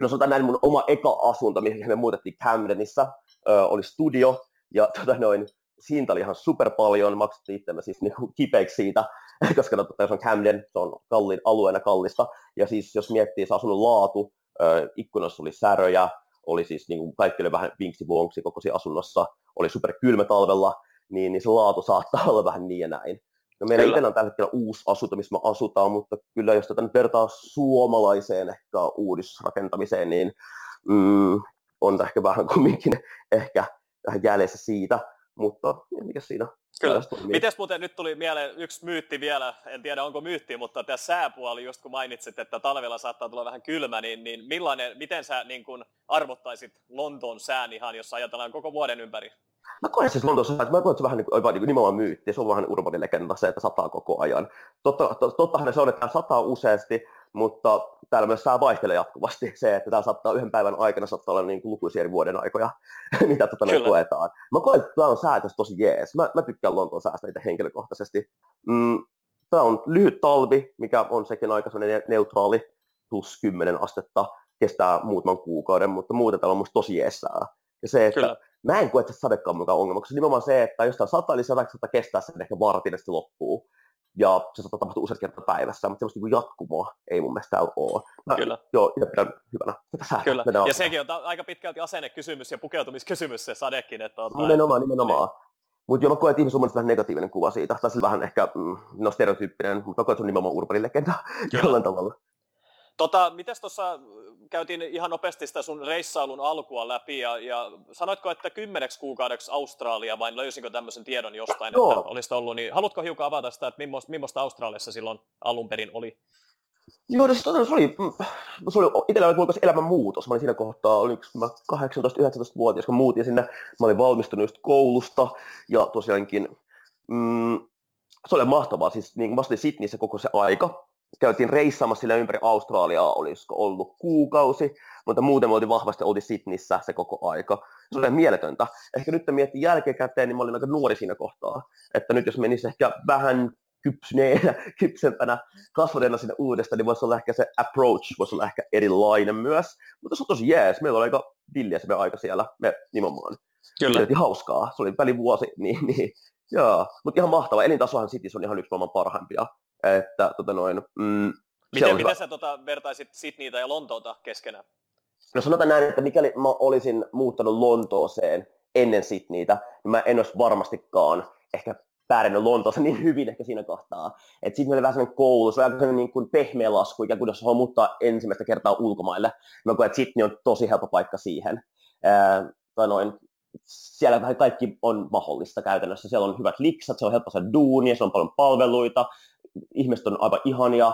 no sanotaan näin, mun oma eka asunto, mihin me muutettiin Camdenissa, ö, oli studio, ja tota noin, siitä oli ihan super paljon, maksettiin itsemme siis niin kipeiksi siitä, <laughs> koska no, se on Camden, se on kalliin alueena kallista, ja siis jos miettii se asunnon laatu, ö, ikkunassa oli säröjä, oli siis niin kaikki oli vähän vinksi vuonksi koko asunnossa, oli super kylmä talvella, niin, niin se laatu saattaa <laughs> olla vähän niin ja näin. No meillä itse on tällä hetkellä uusi asunto, missä me asutaan, mutta kyllä jos tätä nyt vertaa suomalaiseen ehkä uudisrakentamiseen, niin mm, on ehkä vähän kumminkin ehkä vähän jäljessä siitä, mutta mikä siinä Kyllä. Mites muuten nyt tuli mieleen yksi myytti vielä, en tiedä onko myytti, mutta tämä sääpuoli, just kun mainitsit, että talvella saattaa tulla vähän kylmä, niin, niin millainen, miten sä niin kun arvottaisit Lontoon sään ihan, jos ajatellaan koko vuoden ympäri? Mä koen siis Lontoossa, että mä koen, että se vähän niin kuin, niin nimenomaan myytti, se on vähän urbaani legenda se, että sataa koko ajan. Totta, to, tottahan se on, että sataa useasti, mutta täällä myös sää vaihtelee jatkuvasti. Se, että täällä saattaa yhden päivän aikana saattaa olla niin kuin lukuisia eri vuoden aikoja, <laughs> mitä tota noin koetaan. Mä koen, että tämä on säätös tosi jees. Mä, mä tykkään Lontoon säästä itse henkilökohtaisesti. Mm, tämä on lyhyt talvi, mikä on sekin aika neutraali, plus 10 astetta, kestää muutaman kuukauden, mutta muuten täällä on musta tosi jeesää. Ja se, että Kyllä mä en koe, että sadekaan mukaan ongelma, koska nimenomaan se, että jos tämä sataa, niin sataa, saattaa kestää sen ehkä vartin, että se loppuu. Ja se saattaa tapahtua useat kertaa päivässä, mutta semmoista niin jatkumoa ei mun mielestä ole. Mä, Kyllä. Joo, ja pidän hyvänä tätä. Kyllä, ja alkaa. sekin on ta- aika pitkälti asennekysymys ja pukeutumiskysymys se sadekin. Että on, nimenomaan, nimenomaan. Niin. Mutta joo, mä koen, että ihmisillä on vähän negatiivinen kuva siitä, tai vähän ehkä mm, no stereotyyppinen, mutta mä koen, että se on nimenomaan urbanin legenda jollain tavalla. Tota, mites tuossa käytiin ihan nopeasti sitä sun reissailun alkua läpi ja, ja sanoitko, että kymmeneksi kuukaudeksi Australia vai löysinkö tämmöisen tiedon jostain, Joo. että olisit ollut, niin haluatko hiukan avata sitä, että millaista, millaista Australiassa silloin alun perin oli? Joo, no tota, se oli, se oli itsellä oli elämän muutos. Mä olin siinä kohtaa, olin mä 18-19-vuotias, kun muutin sinne. Mä olin valmistunut just koulusta ja tosiaankin mm, se oli mahtavaa. Siis niin, mä olin Sydneyssä koko se aika käytiin reissaamassa sillä ympäri Australiaa, olisiko ollut kuukausi, mutta muuten me oltiin vahvasti oltiin Sydneyssä se koko aika. Se oli mieletöntä. Ehkä nyt miettii jälkikäteen, niin mä olin aika nuori siinä kohtaa. Että nyt jos menisi ehkä vähän kypsyneenä, <laughs> kypsempänä kasvaneena sinne uudestaan, niin voisi olla ehkä se approach, voisi olla ehkä erilainen myös. Mutta se on tosi jees, meillä oli aika villiä se aika siellä, me nimenomaan. Kyllä. Se oli hauskaa, se oli välivuosi, niin, niin joo. Mutta ihan mahtava, elintasohan City on ihan yksi maailman parhaimpia että, tota noin, mm, miten, miten sä tota, vertaisit Sydneytä ja Lontoota keskenään? No sanotaan näin, että mikäli mä olisin muuttanut Lontooseen ennen Sydneytä, niin mä en olisi varmastikaan ehkä pärjännyt Lontoossa niin hyvin ehkä siinä kohtaa. Että sitten oli vähän sellainen koulu, se on aika niin kuin pehmeä lasku, ikään kuin jos haluaa muuttaa ensimmäistä kertaa ulkomaille. Mä koen, että Sydney on tosi helppo paikka siihen. Ää, tai noin, siellä vähän kaikki on mahdollista käytännössä. Siellä on hyvät liksat, se on helppo saada duunia, se on paljon palveluita, ihmiset on aivan ihania,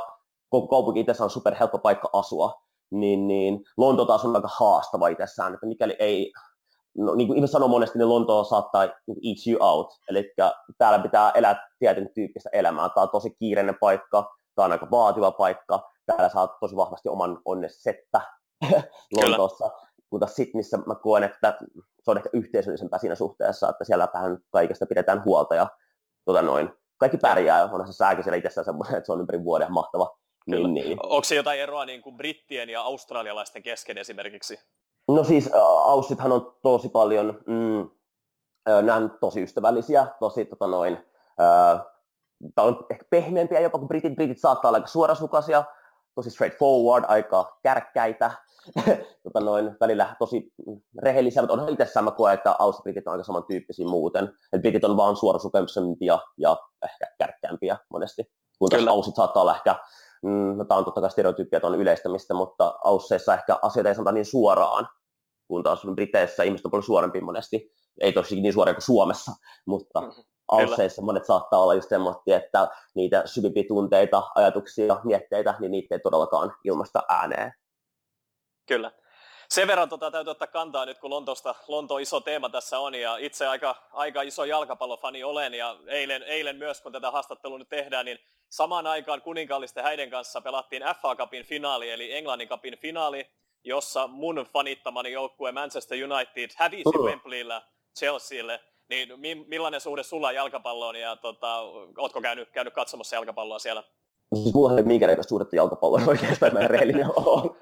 koko kaupunki itse on super helppo paikka asua, niin, niin Lonto taas on aika haastava itsessään, että mikäli ei, no, niin kuin ihmiset sanoo monesti, niin Lontoa saattaa niin eat you out, eli täällä pitää elää tietyn tyyppistä elämää, tämä on tosi kiireinen paikka, tämä on aika vaativa paikka, täällä saat tosi vahvasti oman onnesi settä Lontoossa, mutta Sydneyssä mä koen, että se on ehkä yhteisöllisempää siinä suhteessa, että siellä vähän kaikesta pidetään huolta ja tota noin, kaikki pärjää, on se sääkin siellä itsessään semmoinen, että se on ympäri vuoden mahtava. Niin, niin. Onko se jotain eroa niin kuin brittien ja australialaisten kesken esimerkiksi? No siis Aussithan on tosi paljon, mm, nämä on tosi ystävällisiä, tosi tota noin, äh, on ehkä pehmeämpiä jopa kuin britit. Britit saattaa olla aika suorasukaisia, tosi straightforward, aika kärkkäitä, <laughs> tota noin, välillä tosi rehellisiä, mutta onhan itsessään mä koen, että Austritit on aika samantyyppisiä muuten. Että britit on vaan suorasukemisempia ja ehkä kärkkäämpiä monesti. Kun taas Aussit saattaa olla ehkä, mm, no tämä on totta kai stereotypia on yleistämistä, mutta Ausseissa ehkä asioita ei sanota niin suoraan, kun taas Briteissä ihmiset on paljon suorempi monesti. Ei tosi niin suoria kuin Suomessa, mutta mm-hmm. Ausseissa monet saattaa olla just semmoisia, että niitä syvimpiä tunteita, ajatuksia, mietteitä, niin niitä ei todellakaan ilmasta ääneen. Kyllä. Sen verran tota, täytyy ottaa kantaa nyt, kun Lontosta, Lonto iso teema tässä on, ja itse aika, aika iso jalkapallofani olen, ja eilen, eilen myös, kun tätä haastattelua nyt tehdään, niin samaan aikaan kuninkaallisten häiden kanssa pelattiin FA Cupin finaali, eli Englannin Cupin finaali, jossa mun fanittamani joukkue Manchester United hävisi Wembleyllä Chelsealle, niin millainen suhde sulla jalkapalloon ja tota, ootko käynyt, käynyt katsomassa jalkapalloa siellä? Siis mulla ei minkäänlaista suhdetta jalkapalloon <laughs> oikeastaan, mä rehellinen <laughs> on.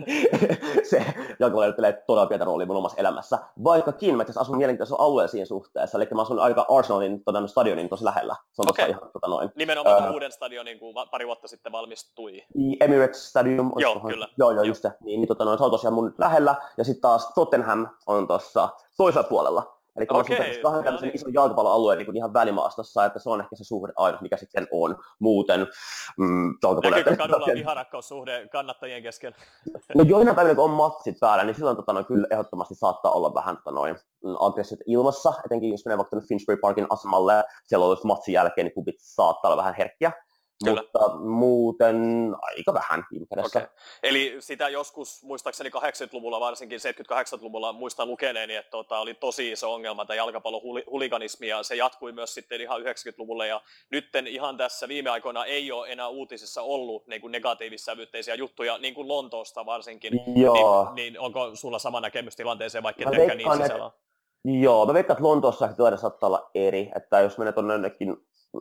se jalkapallo tulee todella pientä roolia mun omassa elämässä. Vaikkakin mä itse asun mielenkiintoisella alueella siinä suhteessa, eli mä asun aika Arsenalin tota, stadionin tosi lähellä. Se on okay. ihan tota, noin. Nimenomaan uh, uuden stadionin, kun pari vuotta sitten valmistui. Emirates Stadium. Joo, kyllä. Joo, joo, just se. Niin, niin tota, noin, se on tosiaan mun lähellä, ja sitten taas Tottenham on tuossa toisella puolella. Eli okay, on kahden tämmöisen niin. ison jalkapalloalueen niin ihan välimaastossa, että se on ehkä se suhde aina, mikä sitten on muuten. Mm, Näkyykö kadulla <laughs> viharakkaussuhde kannattajien kesken? No joina päivinä, kun on matsit päällä, niin silloin tota, noin, kyllä ehdottomasti saattaa olla vähän tota, noin, mm, aggressiot ilmassa, etenkin jos menee vaikka Finsbury Parkin asemalle, siellä on matsin jälkeen, niin kubit saattaa olla vähän herkkiä. Kyllä. Mutta muuten aika vähän viime kädessä. Okay. Eli sitä joskus, muistaakseni 80-luvulla, varsinkin 78-luvulla muistan lukeneeni, että tota, oli tosi iso ongelma tämä jalkapallohuliganismi ja se jatkui myös sitten ihan 90-luvulle ja nytten ihan tässä viime aikoina ei ole enää uutisissa ollut niin kuin negatiivissävytteisiä juttuja, niin kuin Lontoosta varsinkin. Joo. Niin, niin onko sulla sama näkemys tilanteeseen, vaikka et ehkä niin sisällä? Joo, mä veikkaan, että Lontoossa tilanne saattaa olla eri, että jos menet tuonne jonnekin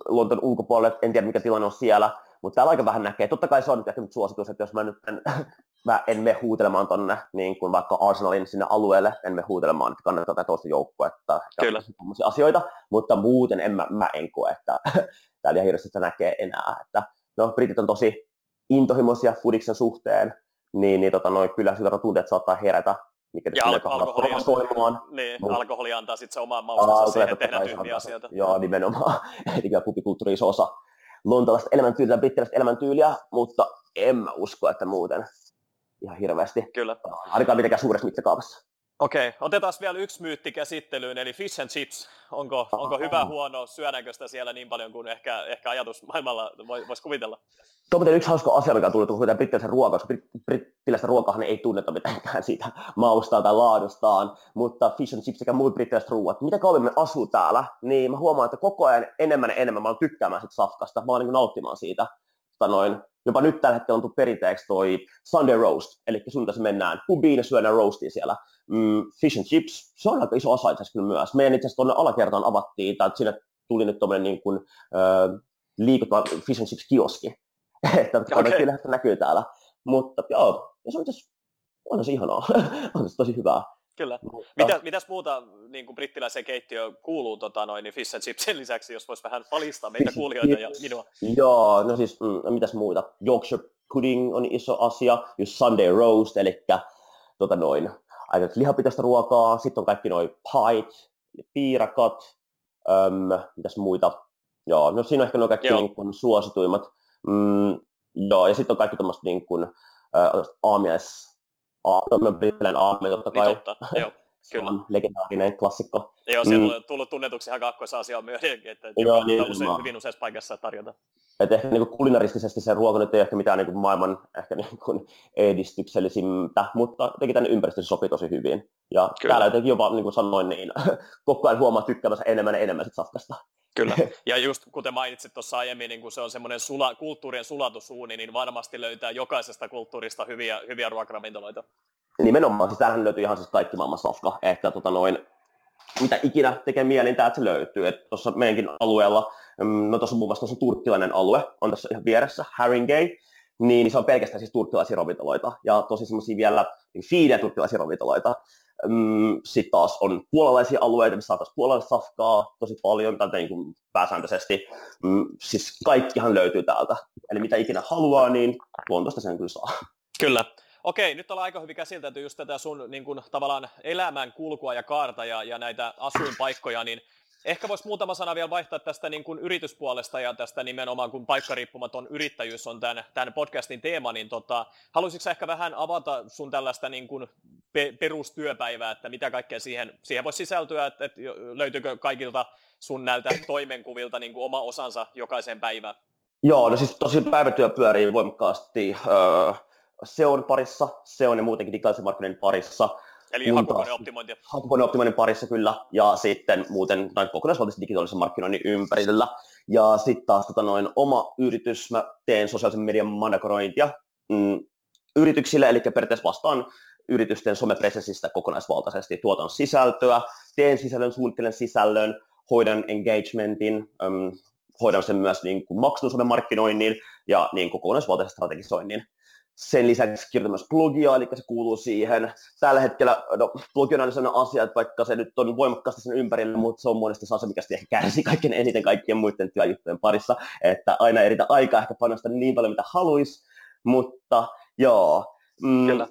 Lontoon ulkopuolelle, en tiedä mikä tilanne on siellä, mutta täällä aika vähän näkee. Totta kai se on nyt ehkä nyt suositus, että jos mä nyt en, <laughs> mä en mene huutelemaan tonne, niin kuin vaikka Arsenalin sinne alueelle, en mene huutelemaan, että kannattaa tätä toista joukkuetta, Kyllä. asioita, mutta muuten en mä, mä en koe, että <laughs> täällä ihan hirveästi sitä näkee enää. Että, no, britit on tosi intohimoisia Fudiksen suhteen, niin, niin tota, noi, kyllä sitä tunteet saattaa herätä, mikä ja al- alkoholi, niin, Mut, alkoholi antaa sitten se oman maustonsa siihen tehdä tyhmiä asioita. Joo, nimenomaan. <laughs> Eli kyllä pubikulttuuri iso osa lontalaista elämäntyyliä, brittiläistä elämäntyyliä, mutta en mä usko, että muuten ihan hirveästi. Kyllä. Ainakaan mitenkään suuressa mittakaavassa. Okei, okay. otetaan vielä yksi myytti käsittelyyn, eli fish and chips. Onko, onko hyvä, huono, syödäänkö sitä siellä niin paljon kuin ehkä, ehkä ajatus maailmalla voisi kuvitella? Tuo on yksi hauska asia, mikä tuli tuohon brittiläisen ruokaa, koska brittiläistä ruokaa ei tunneta mitenkään siitä maustaan tai laadustaan, mutta fish and chips sekä muut brittiläiset ruoat, mitä kauemmin me asuu täällä, niin mä huomaan, että koko ajan enemmän ja enemmän mä oon tykkäämään siitä safkasta, mä oon niin nauttimaan siitä. Noin, jopa nyt tällä hetkellä on tullut perinteeksi toi Sunday roast, eli sunnuntaisi mennään pubiin ja syödään roastia siellä. Mm, fish and chips, se on aika iso osa itse kyllä myös. Meidän itse asiassa tuonne alakertaan avattiin, tai sinne tuli nyt tuommoinen niin kuin, äh, liikuttava fish and chips kioski, <laughs> että okay. kyllä näkyy täällä. Mutta joo, se on itse on se ihanaa, <laughs> on se tosi hyvää. Kyllä. Mitä, mitäs muuta niin kuin brittiläiseen keittiöön kuuluu tota, noin, niin fish and chipsin lisäksi, jos voisi vähän valistaa meitä kuulijoita ja minua? Joo, no siis mm, mitäs muuta? Yorkshire pudding on iso asia, just Sunday roast, eli tota noin, aika lihapitoista ruokaa, sitten on kaikki noin pait, piirakat, äm, mitäs muita, joo, no siinä on ehkä nuo kaikki niin kuin, suosituimmat, mm, joo, ja sitten on kaikki tämmöistä niin kuin, äh, aamies, tämmöinen brittiläinen aamia totta kai. Niin totta, joo. Kyllä. on legendaarinen klassikko. Joo, se on mm. tullut tunnetuksi ihan kakkoisasiaan myöhemmin, että Joo, niin, usein, hyvin useassa paikassa tarjota. Et ehkä niin kuin kulinaristisesti se ruoka nyt ei ehkä mitään niin kuin maailman ehkä niin kuin edistyksellisimmä, mutta jotenkin tänne ympäristössä sopii tosi hyvin. Ja Kyllä. täällä jotenkin jopa, niin kuin sanoin, niin <laughs> koko ajan huomaa tykkäävänsä enemmän ja enemmän sit safkasta. Kyllä, <laughs> ja just kuten mainitsit tuossa aiemmin, niin kun se on semmoinen sula, kulttuurien sulatusuuni, niin varmasti löytää jokaisesta kulttuurista hyviä, hyviä ruokaravintoloita. Nimenomaan, siis täällähän löytyy ihan siis kaikki maailman safka, että tota noin, mitä ikinä tekee mieli, niin täältä se löytyy. Tuossa meidänkin alueella, mm, no tuossa muun muassa tuossa turkkilainen alue, on tässä ihan vieressä, Haringey, niin se on pelkästään siis turkkilaisia ravintoloita, ja tosi semmoisia vielä niin fiidejä turkkilaisia ravintoloita. Mm, Sitten taas on puolalaisia alueita, missä saataisiin puolalaista safkaa tosi paljon, tai niin pääsääntöisesti. Mm, siis kaikkihan löytyy täältä. Eli mitä ikinä haluaa, niin luontoista sen kyllä saa. Kyllä. Okei, nyt ollaan aika hyvin käsitelty just tätä sun niin kuin, tavallaan elämän kulkua ja kaarta ja, ja näitä asuinpaikkoja, niin Ehkä voisi muutama sana vielä vaihtaa tästä niin kuin yrityspuolesta ja tästä nimenomaan, kun paikkariippumaton yrittäjyys on tämän, tämän podcastin teema, niin tota, haluaisitko ehkä vähän avata sun tällaista niin kuin pe- perustyöpäivää, että mitä kaikkea siihen, siihen voisi sisältyä, että, että löytyykö kaikilta sun näiltä toimenkuvilta niin kuin oma osansa jokaiseen päivään? Joo, no siis tosi päivätyö pyörii voimakkaasti öö, SEOn parissa, SEOn ja muutenkin digitaalisen markkinoinnin parissa, Eli hakukoneoptimointi. Hakukoneoptimoinnin parissa kyllä, ja sitten muuten noin kokonaisvaltaisesti digitaalisen markkinoinnin ympärillä. Ja sitten taas tota noin, oma yritys, mä teen sosiaalisen median managorointia mm, yrityksille, eli periaatteessa vastaan yritysten somepresenssistä kokonaisvaltaisesti, tuotan sisältöä, teen sisällön, suunnittelen sisällön, hoidan engagementin, um, hoidan sen myös niin kuin maksun markkinoinnin ja niin kokonaisvaltaisen strategisoinnin sen lisäksi kirjoitan myös blogia, eli se kuuluu siihen. Tällä hetkellä, no, blogi on aina sellainen asia, että vaikka se nyt on voimakkaasti sen ympärillä, mutta se on monesti se asia, mikä ehkä kärsii kaikkein eniten kaikkien muiden työjuttujen parissa, että aina ei riitä aikaa ehkä panostaa niin paljon, mitä haluaisi, mutta joo. Mm, Kyllä.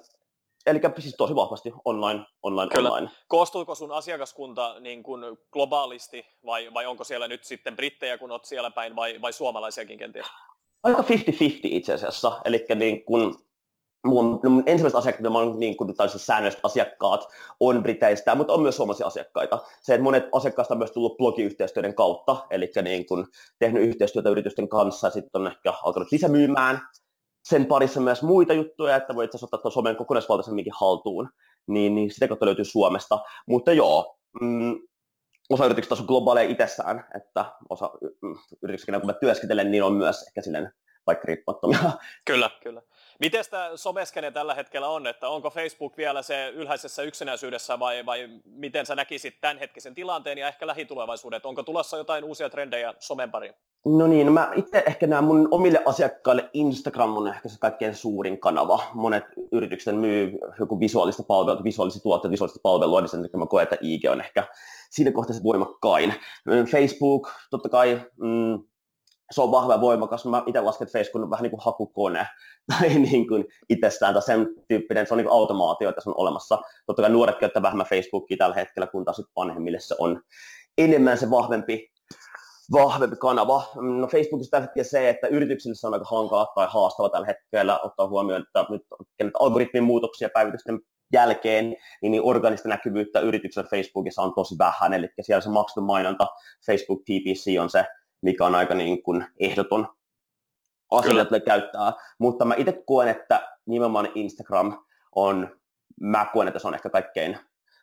Eli siis tosi vahvasti online, online, Kyllä. online. Koostuuko sun asiakaskunta niin kuin globaalisti vai, vai onko siellä nyt sitten brittejä, kun olet siellä päin, vai, vai suomalaisiakin kenties? Aika 50-50 itse asiassa. Eli niin kun mun, mun ensimmäiset asiakkaat, mä niin kuin säännölliset asiakkaat, on briteistä, mutta on myös suomalaisia asiakkaita. Se, että monet asiakkaista on myös tullut blogiyhteistyöiden kautta, eli niin kuin tehnyt yhteistyötä yritysten kanssa ja sitten on ehkä alkanut lisämyymään sen parissa myös muita juttuja, että voi itse asiassa ottaa somen kokonaisvaltaisemminkin haltuun, niin, niin sitä kautta löytyy Suomesta. Mutta joo, mm, osa yrityksistä on globaaleja itsessään, että osa mm, yrityksistä, kun mä työskentelen, niin on myös ehkä silleen vaikka riippumattomia. Kyllä, kyllä. Miten tämä someskene tällä hetkellä on, että onko Facebook vielä se ylhäisessä yksinäisyydessä vai, vai miten sä näkisit tämänhetkisen tilanteen ja ehkä lähitulevaisuuden, onko tulossa jotain uusia trendejä somen pariin? No niin, mä itse ehkä näen mun omille asiakkaille Instagram on ehkä se kaikkein suurin kanava. Monet yritykset myy joku visuaalista palvelua, visuaalisia tuotteita, visuaalista palvelua, niin sen takia mä koen, että IG on ehkä siinä kohtaa se voimakkain. Facebook, totta kai, mm, se on vahva ja voimakas. Mä itse lasken, että Facebook on vähän niin kuin hakukone <laughs> tai niin kuin itsestään tai sen tyyppinen, se on niin kuin automaatio, että se on olemassa. Totta kai nuoret käyttää vähemmän Facebookia tällä hetkellä, kun taas vanhemmille se on enemmän se vahvempi, vahvempi kanava. No Facebookissa tällä hetkellä se, että yrityksille se on aika hankala tai haastava tällä hetkellä ottaa huomioon, että nyt algoritmin muutoksia päivitysten jälkeen, niin, niin organista näkyvyyttä yrityksellä Facebookissa on tosi vähän, eli siellä se maksettu mainonta, Facebook PPC on se, mikä on aika niin kuin ehdoton asia, jota käyttää, mutta mä itse koen, että nimenomaan Instagram on, mä koen, että se on ehkä kaikkein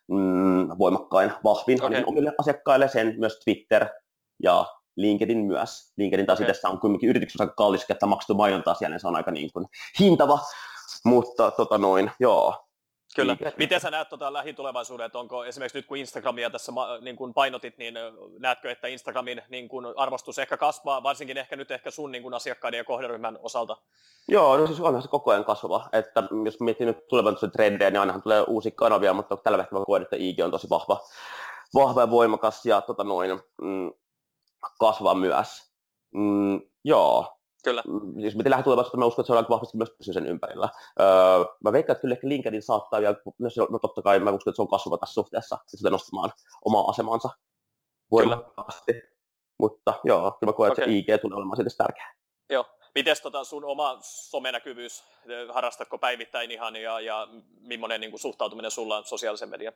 mm, voimakkain, vahvin okay. omille asiakkaille, sen myös Twitter ja LinkedIn myös. LinkedIn taas okay. on kuitenkin yrityksessä aika kallis, että maksettu mainontaa siellä, niin se on aika niin kuin hintava, mutta tota noin, joo, Kyllä. Miten sä näet tuota lähitulevaisuuden, että onko esimerkiksi nyt kun Instagramia tässä niin kun painotit, niin näetkö, että Instagramin niin kun arvostus ehkä kasvaa, varsinkin ehkä nyt ehkä sun niin kun asiakkaiden ja kohderyhmän osalta? Joo, no siis onhan se koko ajan kasvava, että jos miettii nyt tulevaisuuden trendejä, niin ainahan tulee uusia kanavia, mutta tällä hetkellä koen, että IG on tosi vahva, vahva ja voimakas ja tota noin, mm, kasvaa myös. Mm, joo, Kyllä. Jos miten lähitulevaisuutta, mä uskon, että se on aika vahvasti myös pysyy sen ympärillä. Öö, mä veikkaan, että kyllä ehkä LinkedIn saattaa vielä, no totta kai mä uskon, että se on kasvava tässä suhteessa, että sitä nostamaan omaa asemansa voimakkaasti. Mutta joo, kyllä mä koen, okay. että IG tulee olemaan siitä tärkeää. Joo. Miten tota sun oma somenäkyvyys, harrastatko päivittäin ihan ja, ja millainen niin kuin, suhtautuminen sulla on sosiaalisen median?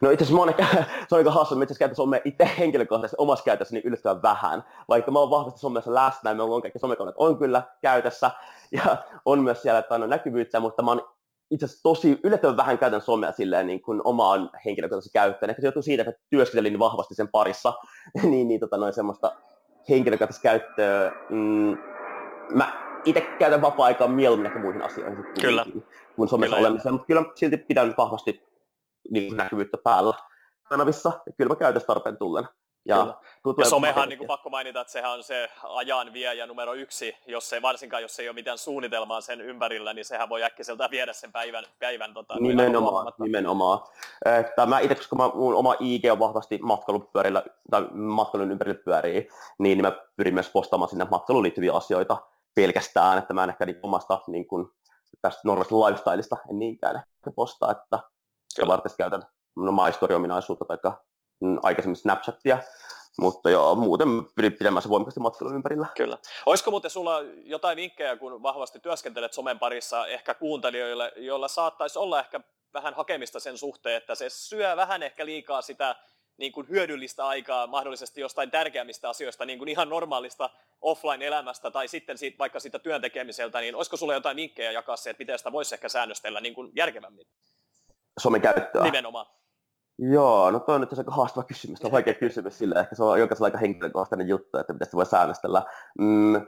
No itse asiassa ehkä, <laughs> se on aika hauska, että itse asiassa some itse henkilökohtaisesti omassa käytössä niin yllättävän vähän. Vaikka mä oon vahvasti somessa läsnä me on kaikki somekaudet on kyllä käytössä <laughs> ja on myös siellä että on näkyvyyttä, mutta mä oon itse asiassa tosi yllättävän vähän käytän somea silleen niin kuin omaan henkilökohtaisesti käyttöön. Ehkä se johtuu siitä, että työskentelin niin vahvasti sen parissa, <laughs> niin, niin tota, noin semmoista henkilökohtaista käyttöä. Mm, mä itse käytän vapaa-aikaa mieluummin ehkä muihin asioihin. Kyllä. Mun somessa kyllä, olemiseen, mutta kyllä silti pidän vahvasti niin näkyvyyttä päällä kanavissa, ja kyllä mä käytän tarpeen tullen. Ja, ja somehan niin kuin pakko mainita, että sehän on se ajan viejä numero yksi, jos se, varsinkaan jos ei ole mitään suunnitelmaa sen ympärillä, niin sehän voi äkkiseltä viedä sen päivän, päivän tota, nimenomaan, nimenomaan. Että mä itse, koska mä, mun oma IG on vahvasti matkailupyörillä, tai matkailun ympärillä pyörii, niin mä pyrin myös postaamaan sinne matkailuun liittyviä asioita pelkästään, että mä en ehkä niin omasta niin kuin, tästä normaalista lifestyleista en niinkään ehkä postaa, että se varten käytän no, maistorio-ominaisuutta tai mm, aikaisemmin Snapchatia, mutta joo, muuten pyrin pidemään se voimakkaasti matkailun ympärillä. Kyllä. Olisiko muuten sulla jotain vinkkejä, kun vahvasti työskentelet somen parissa, ehkä kuuntelijoille, joilla saattaisi olla ehkä vähän hakemista sen suhteen, että se syö vähän ehkä liikaa sitä niin kuin hyödyllistä aikaa mahdollisesti jostain tärkeämmistä asioista, niin kuin ihan normaalista offline-elämästä tai sitten siitä, vaikka siitä työn tekemiseltä, niin olisiko sulla jotain vinkkejä jakaa se, että miten sitä voisi ehkä säännöstellä niin kuin järkevämmin? Somen käyttöä. Nimenomaan. Joo, no toi on nyt aika haastava kysymys, on vaikea kysymys sille, ehkä se on jokaisella aika henkilökohtainen juttu, että miten sitä voi säännöstellä. Mm,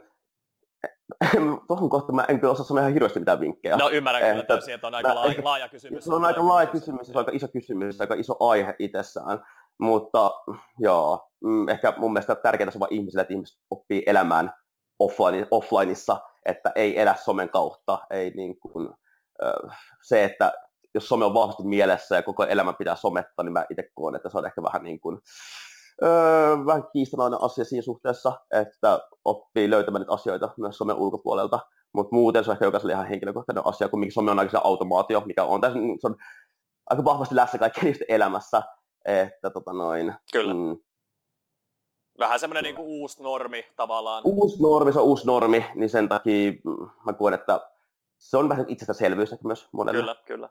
<laughs> tuohon kohtaan mä en kyllä osaa sanoa ihan hirveästi mitään vinkkejä. No ymmärrän kyllä täysin, että on aika laaja, laaja kysymys. Se on aika laaja kysymys, se on aika iso kysymys, aika iso aihe itsessään. Mutta joo, mm, ehkä mun mielestä tärkeintä on ihmisille, että ihmiset oppii elämään offline, offlineissa, että ei elä somen kautta. Ei niin kuin, se, että jos some on vahvasti mielessä ja koko elämä pitää sometta, niin mä itse koen, että se on ehkä vähän niin kuin, öö, vähän kiistanainen asia siinä suhteessa, että oppii löytämään niitä asioita myös somen ulkopuolelta. Mutta muuten se on ehkä jokaiselle ihan henkilökohtainen asia, kun some on aika automaatio, mikä on, tässä, se on aika vahvasti läsnä kaikkien elämässä, että tota noin, Kyllä. Mm, Vähän semmoinen niin uusi normi tavallaan. Uusi normi, se on uusi normi, niin sen takia mm, mä koen, että se on vähän itsestäänselvyys myös monelle. Kyllä, kyllä.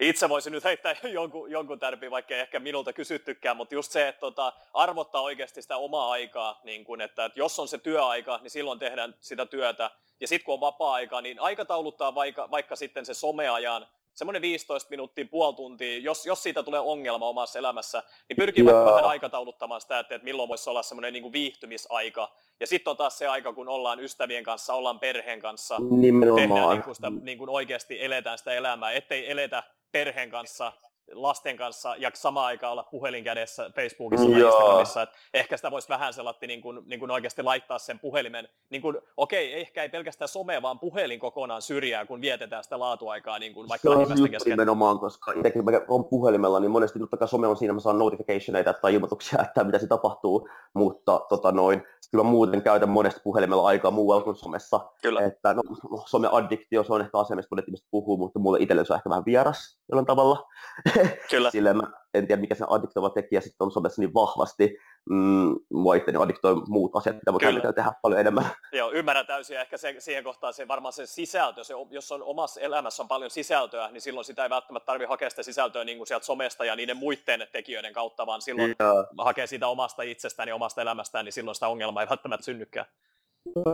Itse voisin nyt heittää <laughs> jonkun, jonkun tärpi, vaikka ei ehkä minulta kysyttykään, mutta just se, että tota, arvottaa oikeasti sitä omaa aikaa, niin kun, että, että jos on se työaika, niin silloin tehdään sitä työtä. Ja sitten kun on vapaa-aika, niin aikatauluttaa vaikka, vaikka sitten se someajan semmoinen 15 minuuttia, puoli tuntia, jos, jos siitä tulee ongelma omassa elämässä, niin pyrkii vaikka vähän aikatauluttamaan sitä, että, että milloin voisi olla semmoinen niin kuin viihtymisaika. Ja sitten on taas se aika, kun ollaan ystävien kanssa, ollaan perheen kanssa, Nimenomaan. tehdään niin kuin sitä, niin kuin oikeasti eletään sitä elämää, ettei eletä perheen kanssa lasten kanssa ja samaan aikaan olla puhelin kädessä Facebookissa tai Instagramissa. että ehkä sitä voisi vähän sellatti niin kuin, niin kuin oikeasti laittaa sen puhelimen, niin kuin, okei, ehkä ei pelkästään some, vaan puhelin kokonaan syrjää, kun vietetään sitä laatuaikaa niin kuin vaikka lähimmäisten kesken. nimenomaan, koska itsekin mä on puhelimella, niin monesti totta kai some on siinä, mä saan notificationeita tai ilmoituksia, <laughs> että mitä se tapahtuu, mutta tota noin, kyllä muuten käytän monesti puhelimella aikaa muualla kuin somessa. Kyllä. Että no, some-addiktio, se on ehkä asia, mistä monet ihmiset puhuu, mutta mulle itselle se on ehkä vähän vieras jollain tavalla. <laughs> Kyllä. <laughs> Silleen mä en tiedä, mikä se addiktova tekijä sitten on somessa niin vahvasti. Mm, mua itteni addiktoi muut asiat, mitä voi tehdä paljon enemmän. <laughs> Joo, ymmärrän täysin. Ehkä se, siihen kohtaan se varmaan se sisältö, se, jos on omassa elämässä on paljon sisältöä, niin silloin sitä ei välttämättä tarvitse hakea sitä sisältöä niin kuin sieltä somesta ja niiden muiden tekijöiden kautta, vaan silloin Joo. hakee sitä omasta itsestään ja omasta elämästään, niin silloin sitä ongelmaa ei välttämättä synnykään.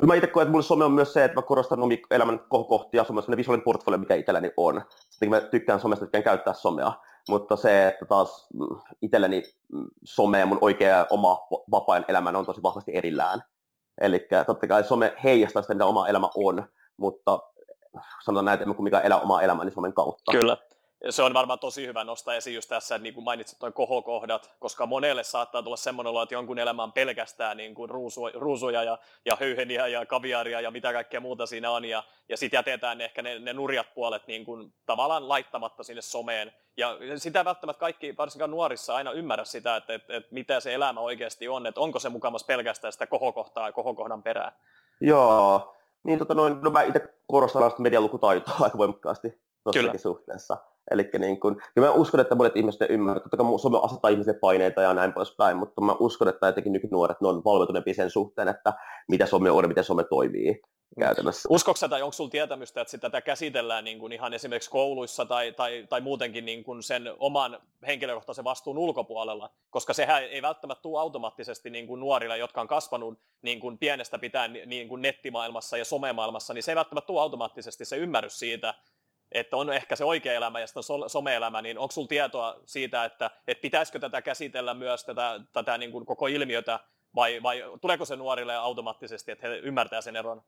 Mä itse koen, että mulle some on myös se, että mä korostan omia elämän kohokohtia, some on visuaalinen portfolio, mikä itselläni on. Sitten mä tykkään somesta, tykkään käyttää somea. Mutta se, että taas mm, itselleni mm, some ja mun oikea oma vapaa elämä on tosi vahvasti erillään. Eli totta kai some heijastaa sitä, mitä oma elämä on, mutta sanotaan näin, että en kuitenkaan elä omaa elämääni somen kautta. Kyllä se on varmaan tosi hyvä nostaa esiin just tässä, niin kuin mainitsit noin kohokohdat, koska monelle saattaa tulla semmoinen olo, että jonkun elämä on pelkästään niin kuin ruusu, ruusuja ja, ja höyheniä ja kaviaria ja mitä kaikkea muuta siinä on, ja, ja sitten jätetään ehkä ne, ne nurjat puolet niin kuin, tavallaan laittamatta sinne someen, ja sitä välttämättä kaikki, varsinkaan nuorissa, aina ymmärrä sitä, että, että, että mitä se elämä oikeasti on, että onko se mukamassa pelkästään sitä kohokohtaa ja kohokohdan perää. Joo, niin tota noin, no mä itse korostan medialukutaitoa <laughs> aika voimakkaasti tuossakin suhteessa. Eli niin kun, ja mä uskon, että monet ihmiset ymmärtävät, että Suomi asettaa ihmisille paineita ja näin poispäin, mutta mä uskon, että etenkin nykynuoret ne on valveutuneempia sen suhteen, että mitä some on ja miten some toimii käytännössä. Uskoksa tai onko sinulla tietämystä, että sitä tätä käsitellään niin kuin ihan esimerkiksi kouluissa tai, tai, tai muutenkin niin kuin sen oman henkilökohtaisen vastuun ulkopuolella, koska sehän ei välttämättä tule automaattisesti niin kuin nuorille, jotka on kasvanut niin kuin pienestä pitäen niin kuin nettimaailmassa ja somemaailmassa, niin se ei välttämättä tule automaattisesti se ymmärrys siitä, että on ehkä se oikea elämä ja sitten on some-elämä, niin onko sinulla tietoa siitä, että, että pitäisikö tätä käsitellä myös tätä, tätä niin kuin koko ilmiötä, vai, vai tuleeko se nuorille automaattisesti, että he ymmärtää sen eron?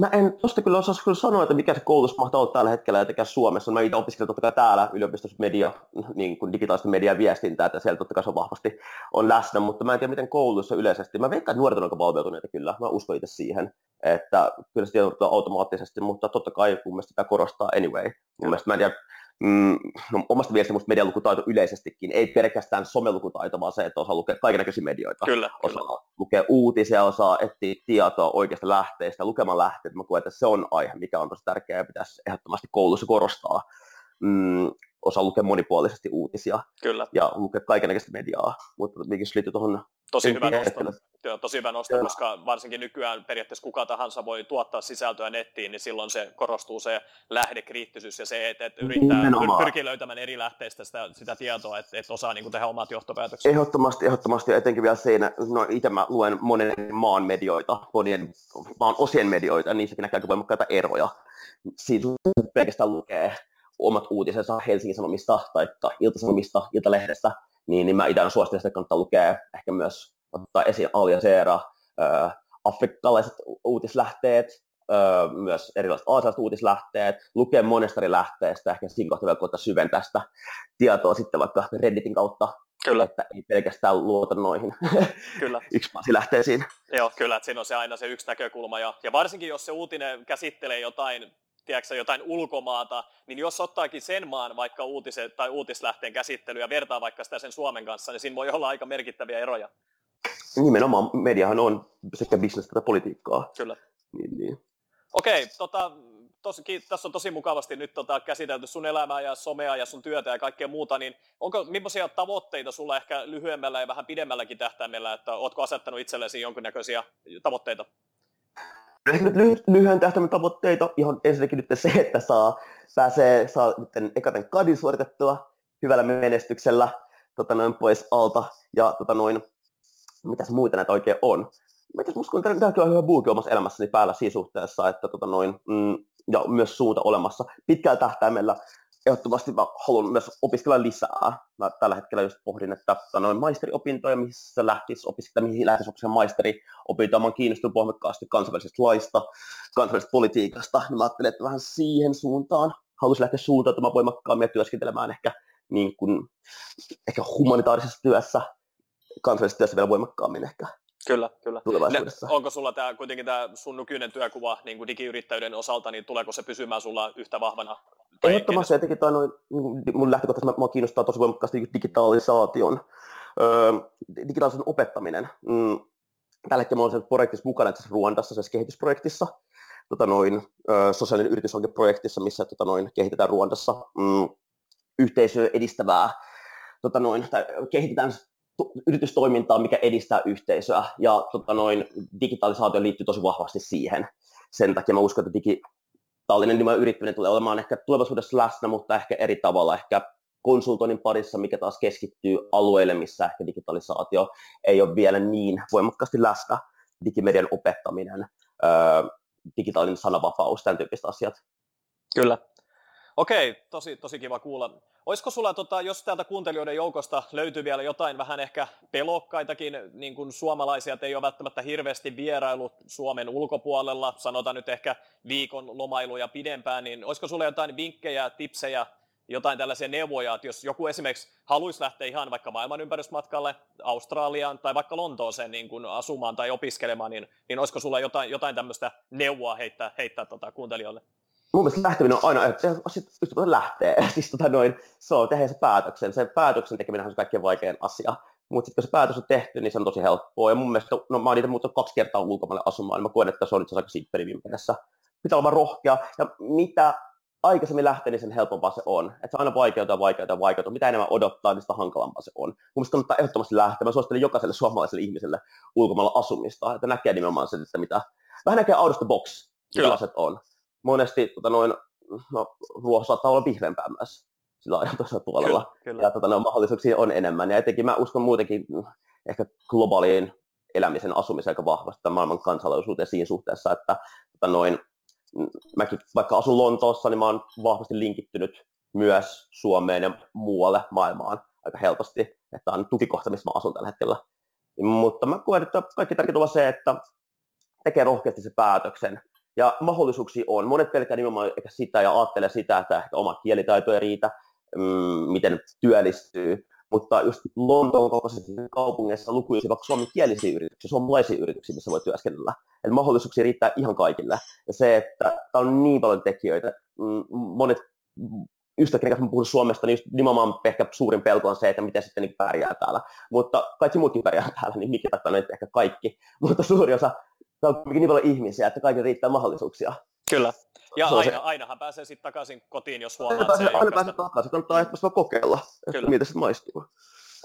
Mä en tuosta kyllä osaa kyllä sanoa, että mikä se koulutus mahtaa olla tällä hetkellä etenkään Suomessa. Mä itse opiskelen totta kai täällä yliopistossa media, niin kuin digitaalista media ja viestintää, että siellä totta kai se on vahvasti on läsnä, mutta mä en tiedä miten koulussa yleisesti. Mä veikkaan, että nuoret on aika valveutuneita kyllä, mä uskon itse siihen, että kyllä se tiedottaa automaattisesti, mutta totta kai mun mielestä sitä korostaa anyway. Mun mielestä mä en tiedä, mm, no, omasta mielestä musta medialukutaito yleisestikin, ei pelkästään somelukutaito, vaan se, että osaa lukea kaikenlaisia medioita. Kyllä, osaa kyllä. lukea uutisia, osaa etsiä tietoa oikeasta lähteistä, lukemaan lähteet. Mä koen, että se on aihe, mikä on tosi tärkeää ja pitäisi ehdottomasti koulussa korostaa. Mm, osaa lukea monipuolisesti uutisia Kyllä. ja lukea kaikenlaista mediaa, mutta mikä liittyy tuohon Tosi hyvä nosto. Joo, tosi hyvä nosto, koska varsinkin nykyään periaatteessa kuka tahansa voi tuottaa sisältöä nettiin, niin silloin se korostuu se lähdekriittisyys ja se, että, että yrittää Nimenomaan. pyrkiä löytämään eri lähteistä sitä, sitä tietoa, että, että osaa niin kuin tehdä omat johtopäätökset. Ehdottomasti, ehdottomasti ja etenkin vielä siinä, no itse mä luen monen maan medioita, monien maan osien medioita, niin niissäkin näkyy voimakkaita eroja. Siitä pelkästään lukee omat uutisensa Helsingin Sanomista tai Ilta-Sanomista, Iltalehdestä, niin, niin mä itse suosittelen sitä, kannattaa lukea ehkä myös ottaa esiin Al Jazeera, äh, afrikkalaiset uutislähteet, äh, myös erilaiset aasialaiset uutislähteet, lukee monesta eri lähteestä, ehkä siinä kohtaa vielä koittaa syventää sitä tietoa sitten vaikka Redditin kautta, Kyllä. Että ei pelkästään luota noihin <laughs> kyllä. <laughs> lähteisiin. Joo, kyllä, että siinä on se aina se yksi näkökulma. Ja, ja varsinkin jos se uutinen käsittelee jotain tiedätkö, jotain ulkomaata, niin jos ottaakin sen maan vaikka uutiset tai uutislähteen käsittely ja vertaa vaikka sitä sen Suomen kanssa, niin siinä voi olla aika merkittäviä eroja. Nimenomaan mediahan on sekä bisnestä että politiikkaa. Kyllä. Niin, niin. Okei, tota, tosi, tässä on tosi mukavasti nyt tota, käsitelty sun elämää ja somea ja sun työtä ja kaikkea muuta, niin onko millaisia tavoitteita sulla ehkä lyhyemmällä ja vähän pidemmälläkin tähtäimellä, että ootko asettanut itsellesi jonkinnäköisiä tavoitteita? Nyt lyhy- lyhyen tähtäimen tavoitteita, ihan ensinnäkin nyt se, että saa, pääsee, saa nyt ekaten kadin suoritettua hyvällä menestyksellä tota noin pois alta ja tota noin, mitäs muita näitä oikein on. Mitäs musta kun tämä on hyvä buuki omassa elämässäni päällä siinä suhteessa, että tota noin, mm, ja myös suunta olemassa. Pitkällä tähtäimellä ehdottomasti mä haluan myös opiskella lisää. Mä tällä hetkellä just pohdin, että tota noin maisteriopintoja, missä lähtisi opiskella, mihin lähtisi opiskella maisteriopintoja. Mä oon kiinnostunut voimakkaasti kansainvälisestä laista, kansainvälisestä politiikasta. Mä ajattelin, että vähän siihen suuntaan haluaisin lähteä suuntautumaan voimakkaammin ja työskentelemään ehkä, niin kuin, ehkä humanitaarisessa työssä, kansainvälisessä työssä vielä voimakkaammin ehkä. Kyllä, kyllä. Ne, onko sulla tämä, kuitenkin tämä sun nykyinen työkuva niin kuin digiyrittäjyyden osalta, niin tuleeko se pysymään sulla yhtä vahvana? Ehdottomasti jotenkin toi noin, niin mun lähtökohtaisesti mä kiinnostaa tosi voimakkaasti digitalisaation, öö, digitaalisen opettaminen. Mm, tällä hetkellä mä olen projektissa mukana, tässä Ruandassa, se kehitysprojektissa, tota noin, öö, sosiaalinen yrityshankeprojektissa, missä tota noin, kehitetään Ruandassa mm, yhteisöä edistävää, tota noin, tai kehitetään yritystoimintaa, mikä edistää yhteisöä, ja tota noin, digitalisaatio liittyy tosi vahvasti siihen. Sen takia mä uskon, että digitaalinen nimenomaan yrittäminen tulee olemaan ehkä tulevaisuudessa läsnä, mutta ehkä eri tavalla, ehkä konsultoinnin parissa, mikä taas keskittyy alueille, missä ehkä digitalisaatio ei ole vielä niin voimakkaasti läsnä, digimedian opettaminen, öö, digitaalinen sananvapaus, tämän tyyppiset asiat. Kyllä. Okei, tosi, tosi kiva kuulla. Olisiko sulla, tota, jos täältä kuuntelijoiden joukosta löytyy vielä jotain vähän ehkä pelokkaitakin, niin kuin suomalaisia ei ole välttämättä hirveästi vierailu Suomen ulkopuolella, sanotaan nyt ehkä viikon lomailuja pidempään, niin olisiko sulla jotain vinkkejä, tipsejä, jotain tällaisia neuvoja, että jos joku esimerkiksi haluaisi lähteä ihan vaikka maailman ympärysmatkalle, Australiaan tai vaikka Lontooseen niin kuin asumaan tai opiskelemaan, niin, niin olisiko sulla jotain, jotain tämmöistä neuvoa heittää, heittää tota kuuntelijoille? Mun mielestä lähteminen on aina, että pystyy lähtee. <laughs> Siis tota noin, se on tehdä se päätöksen. Se päätöksen tekeminen on se kaikkein vaikein asia. Mutta sitten kun se päätös on tehty, niin se on tosi helppoa. Ja mun mielestä, no mä oon itse muuttanut kaksi kertaa ulkomaille asumaan, niin mä koen, että se on itse asiassa aika simppeli Pitää olla rohkea. Ja mitä aikaisemmin lähtee, niin sen helpompaa se on. Että se on aina vaikeutta ja vaikeutta. Mitä enemmän odottaa, niin sitä hankalampaa se on. Mun mielestä kannattaa ehdottomasti lähteä. Mä suosittelen jokaiselle suomalaiselle ihmiselle ulkomailla asumista, että näkee nimenomaan sen, että mitä, vähän näkee out of the box, mitä on monesti tota noin, no, ruoho saattaa olla vihreämpää myös sillä ajan tuossa puolella. Kyllä, kyllä. Ja tota, no, mahdollisuuksia on enemmän. Ja etenkin mä uskon muutenkin mm, ehkä globaaliin elämisen asumiseen aika vahvasti tämän maailman kansalaisuuteen siinä suhteessa, että tota noin, mm, mäkin vaikka asun Lontoossa, niin mä oon vahvasti linkittynyt myös Suomeen ja muualle maailmaan aika helposti, että on tukikohta, missä mä asun tällä hetkellä. Mutta mä koen, että kaikki tärkeintä on se, että tekee rohkeasti se päätöksen ja mahdollisuuksia on. Monet pelkää nimenomaan ehkä sitä ja ajattelee sitä, että ehkä oma kielitaito ei riitä, mm, miten työllistyy. Mutta just Lontoon kokoisessa kaupungissa lukuisia vaikka suomenkielisiä yrityksiä, suomalaisia yrityksiä, missä voi työskennellä. Eli mahdollisuuksia riittää ihan kaikille. Ja se, että tämä on niin paljon tekijöitä, mm, monet ystävät, kenen kanssa puhun Suomesta, niin just nimenomaan ehkä suurin pelko on se, että miten sitten niin pärjää täällä. Mutta kaikki muutkin pärjää täällä, niin mikä on nyt ehkä kaikki. Mutta suuri osa Täällä on niin paljon ihmisiä, että kaikille riittää mahdollisuuksia. Kyllä. Ja aina, se... ainahan pääsee sitten takaisin kotiin, jos huomaa, että se Aina pääsee takaisin, kannattaa ehkä vaan kokeilla, Kyllä. että miltä se maistuu.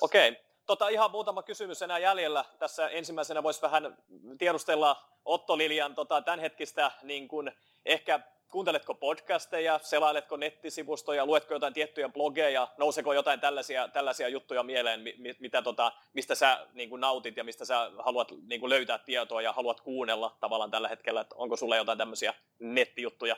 Okei. Okay. Tota, ihan muutama kysymys enää jäljellä. Tässä ensimmäisenä voisi vähän tiedustella Otto Lilian tota, tämänhetkistä niin kun, ehkä kuunteletko podcasteja, selailetko nettisivustoja, luetko jotain tiettyjä blogeja, nouseeko jotain tällaisia, tällaisia juttuja mieleen, mitä, tota, mistä sä niin kuin nautit ja mistä sä haluat niin kuin löytää tietoa ja haluat kuunnella tavallaan tällä hetkellä, että onko sulla jotain tämmöisiä nettijuttuja?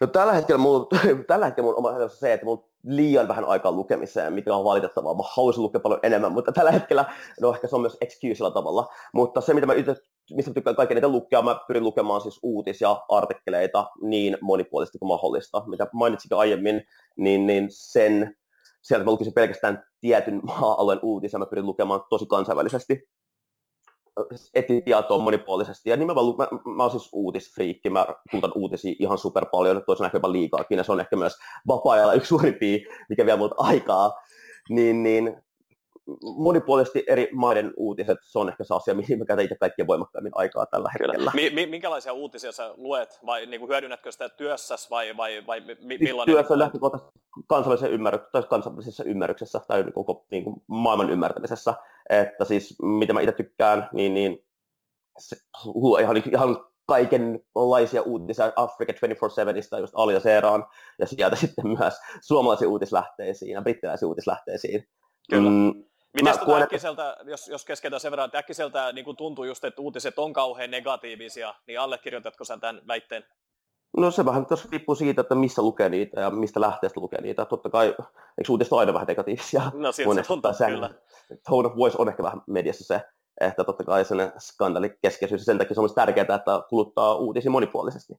No tällä hetkellä mulla, <laughs> tällä hetkellä mulla on se, että mulla liian vähän aikaa lukemiseen, mikä on valitettavaa. Mä haluaisin lukea paljon enemmän, mutta tällä hetkellä, no ehkä se on myös excuseilla tavalla. Mutta se, mitä mä itse, mistä mä tykkään kaikkein eniten lukea, mä pyrin lukemaan siis uutisia, artikkeleita niin monipuolisesti kuin mahdollista. Mitä mainitsikin aiemmin, niin, niin sen, sieltä mä lukisin pelkästään tietyn maa-alueen uutisia, mä pyrin lukemaan tosi kansainvälisesti etsin tietoa monipuolisesti. Ja nimenomaan, mä, mä oon siis uutisfriikki, mä kulutan uutisia ihan super paljon, toisena ehkä jopa liikaakin, ja se on ehkä myös vapaa-ajalla yksi suurimpia, mikä vie multa aikaa. Niin, niin monipuolisesti eri maiden uutiset, se on ehkä se asia, mihin mä käytän itse kaikkien voimakkaimmin aikaa tällä hetkellä. Mi- minkälaisia uutisia sä luet, vai niin kuin hyödynnätkö sitä työssäsi, vai, vai, vai mi- siis millainen? Työssä niin... lähtökohtaisesti kansallisessa, ymmärry- tai kansallisessa ymmärryksessä tai koko niin kuin maailman ymmärtämisessä, että siis mitä mä itse tykkään, niin, niin se, ihan, ihan kaikenlaisia uutisia Africa 24-7, just Al Jazeeraan, ja sieltä <laughs> sitten myös suomalaisia uutislähteisiin ja brittiläisiä uutislähteisiin. Kyllä. Mm, Miten tuota äkkiseltä, jos, jos keskeytän sen verran, että äkkiseltä niin kuin tuntuu just, että uutiset on kauhean negatiivisia, niin allekirjoitatko sen tämän väitteen? No se vähän tässä riippuu siitä, että missä lukee niitä ja mistä lähteestä lukee niitä. Totta kai, eikö uutiset ole aina vähän negatiivisia? <laughs> No siltä se tuntuu, sen, kyllä. Tone of voice on ehkä vähän mediassa se, että totta kai sen skandaalikeskeisyys ja sen takia se on tärkeää, että kuluttaa uutisia monipuolisesti.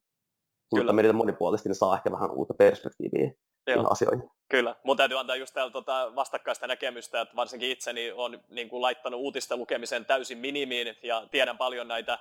Kuluttaa media monipuolisesti, niin saa ehkä vähän uutta perspektiiviä Joo. asioihin. Kyllä, mun täytyy antaa just täällä tota vastakkaista näkemystä, että varsinkin itseni on niin kuin, laittanut uutista lukemisen täysin minimiin ja tiedän paljon näitä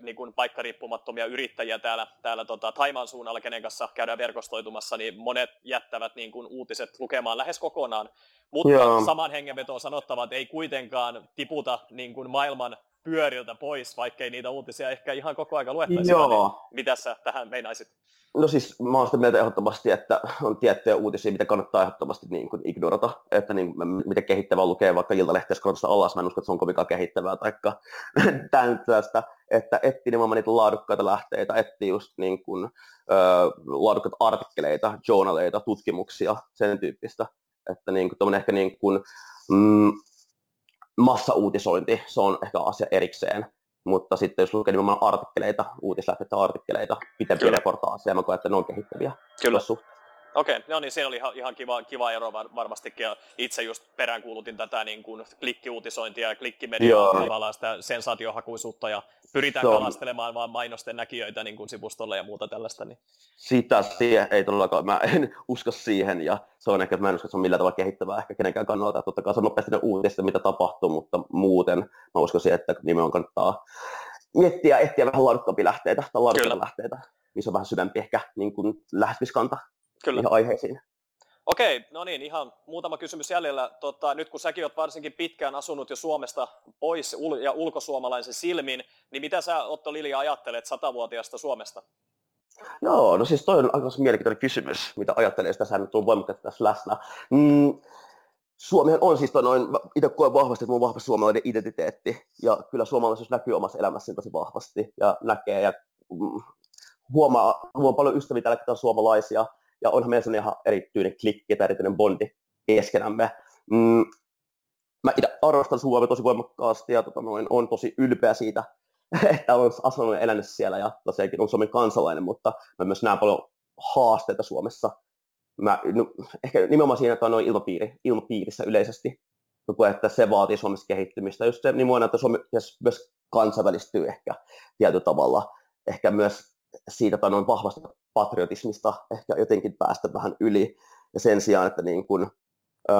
niin kuin paikkariippumattomia yrittäjiä täällä, täällä tota, Taimaan suunnalla, kenen kanssa käydään verkostoitumassa, niin monet jättävät niin kuin, uutiset lukemaan lähes kokonaan. Mutta Joo. saman hengenveto on sanottava, että ei kuitenkaan tiputa niin kuin, maailman pyöriltä pois, vaikkei niitä uutisia ehkä ihan koko aika luettaisi. Joo. Mitä sä tähän meinaisit? No siis mä oon sitä mieltä ehdottomasti, että on tiettyjä uutisia, mitä kannattaa ehdottomasti niin kuin ignorata, että niin, miten kehittävää lukee vaikka iltalehtiä skrotusta alas, mä en usko, että se on kovinkaan kehittävää, taikka <laughs> tästä, että etti nimenomaan niitä laadukkaita lähteitä, etti just niin kuin, ö, laadukkaita artikkeleita, journaleita, tutkimuksia, sen tyyppistä, että niin kuin, ehkä niin kuin, mm, massauutisointi, se on ehkä asia erikseen, mutta sitten jos lukee nimenomaan artikkeleita, uutislähteitä artikkeleita, pitempiä reportaaseja, mä koen, että ne on kehittäviä. Kyllä. Okei, okay, no niin, se oli ihan, ihan kiva, kiva ero var, varmastikin. Ja itse just peräänkuulutin tätä niin kuin klikkiuutisointia ja klikkimediaa, tavallaan sitä sensaatiohakuisuutta ja pyritään on... kalastelemaan vaan mainosten näkijöitä niin kuin sivustolle ja muuta tällaista. Niin. Sitä siihen ei todellakaan, mä en <laughs> usko siihen ja se on ehkä, että mä en usko, että se on millään tavalla kehittävää ehkä kenenkään kannalta. Totta kai se on nopeasti ne uutiset, mitä tapahtuu, mutta muuten mä uskoisin, että nimenomaan kannattaa miettiä ja etsiä vähän laadukkaampia lähteitä tai laadukkaita lähteitä, missä on vähän syvempi ehkä niin kuin lähestymiskanta Kyllä. aiheisiin. Okei, no niin, ihan muutama kysymys jäljellä. Tota, nyt kun säkin olet varsinkin pitkään asunut jo Suomesta pois ja ulkosuomalaisen silmin, niin mitä sä Otto Lilja ajattelet satavuotiaasta Suomesta? Joo, no siis toi on aika mielenkiintoinen kysymys, mitä ajattelee, tässä nyt on voimakkaasti tässä läsnä. Mm, Suomihan on siis noin, itse koen vahvasti, että on vahva suomalainen identiteetti, ja kyllä suomalaisuus näkyy omassa elämässäni tosi vahvasti, ja näkee, ja mm, huomaa, huomaa paljon ystäviä tällä hetkellä suomalaisia, ja onhan meillä ihan erityinen klikki tai erityinen bondi keskenämme. Mm, mä itse arvostan Suomea tosi voimakkaasti ja tota, noin, on tosi ylpeä siitä, <laughs> että olen asunut ja elänyt siellä ja tosiaankin on Suomen kansalainen, mutta mä myös näen paljon haasteita Suomessa. Mä, no, ehkä nimenomaan siinä, että on noin ilmapiiri, ilmapiirissä yleisesti, että se vaatii Suomessa kehittymistä. Just se, niin mua että Suomi myös kansainvälistyy ehkä tietyllä tavalla. Ehkä myös siitä tai noin vahvasta patriotismista ehkä jotenkin päästä vähän yli. Ja sen sijaan, että niin kuin, ö,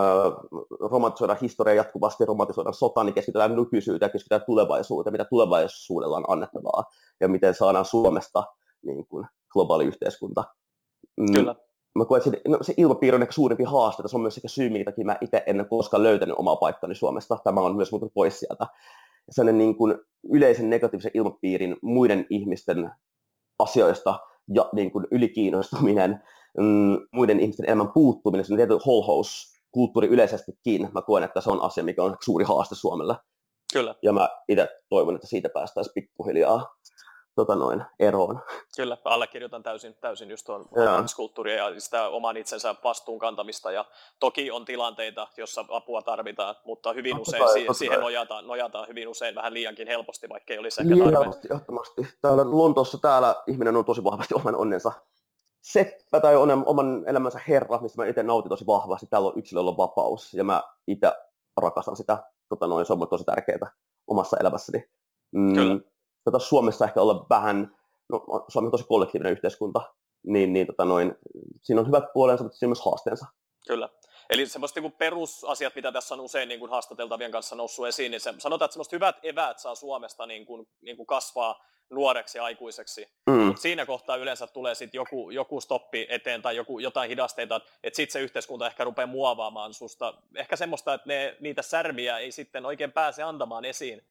romantisoidaan historiaa jatkuvasti, romantisoidaan sotaa, niin keskitytään nykyisyyteen ja keskitytään tulevaisuuteen, mitä tulevaisuudella on annettavaa ja miten saadaan Suomesta niin kuin, globaali yhteiskunta. Mm. Kyllä. Mä koen, että no, se ilmapiiri on ehkä suurempi haaste, se on myös sekä syy, minkä mä itse en koskaan löytänyt omaa paikkani Suomesta. Tämä on myös muuttunut pois sieltä. sellainen niin kuin yleisen negatiivisen ilmapiirin muiden ihmisten asioista ja niin kuin ylikiinnostuminen, mm, muiden ihmisten elämän puuttuminen, se tietty holhous, kulttuuri yleisestikin, mä koen, että se on asia, mikä on suuri haaste Suomelle. Kyllä. Ja mä itse toivon, että siitä päästäisiin pikkuhiljaa tota noin, eroon. Kyllä, allekirjoitan täysin, täysin just tuon kulttuuria ja sitä oman itsensä vastuun kantamista. Ja toki on tilanteita, jossa apua tarvitaan, mutta hyvin totta usein kai, siihen nojataan, nojataan hyvin usein vähän liiankin helposti, vaikka ei olisi ehkä tarve. Ehdottomasti. Täällä Lontoossa täällä ihminen on tosi vahvasti oman onnensa seppä tai on oman elämänsä herra, mistä mä itse nautin tosi vahvasti. Täällä on yksilöllä vapaus ja mä itse rakastan sitä. Tota noin, se on tosi tärkeää omassa elämässäni. Mm, Kyllä tota Suomessa ehkä olla vähän, no Suomi on tosi kollektiivinen yhteiskunta, niin, niin tota noin, siinä on hyvät puolensa, mutta siinä on myös haasteensa. Kyllä. Eli semmoiset niin perusasiat, mitä tässä on usein niin kuin haastateltavien kanssa noussut esiin, niin se, sanotaan, että semmoiset hyvät eväät saa Suomesta niin kuin, niin kuin kasvaa nuoreksi ja aikuiseksi. Mm. Mutta siinä kohtaa yleensä tulee sitten joku, joku stoppi eteen tai joku, jotain hidasteita, että sitten se yhteiskunta ehkä rupeaa muovaamaan susta. Ehkä semmoista, että ne, niitä särmiä ei sitten oikein pääse antamaan esiin.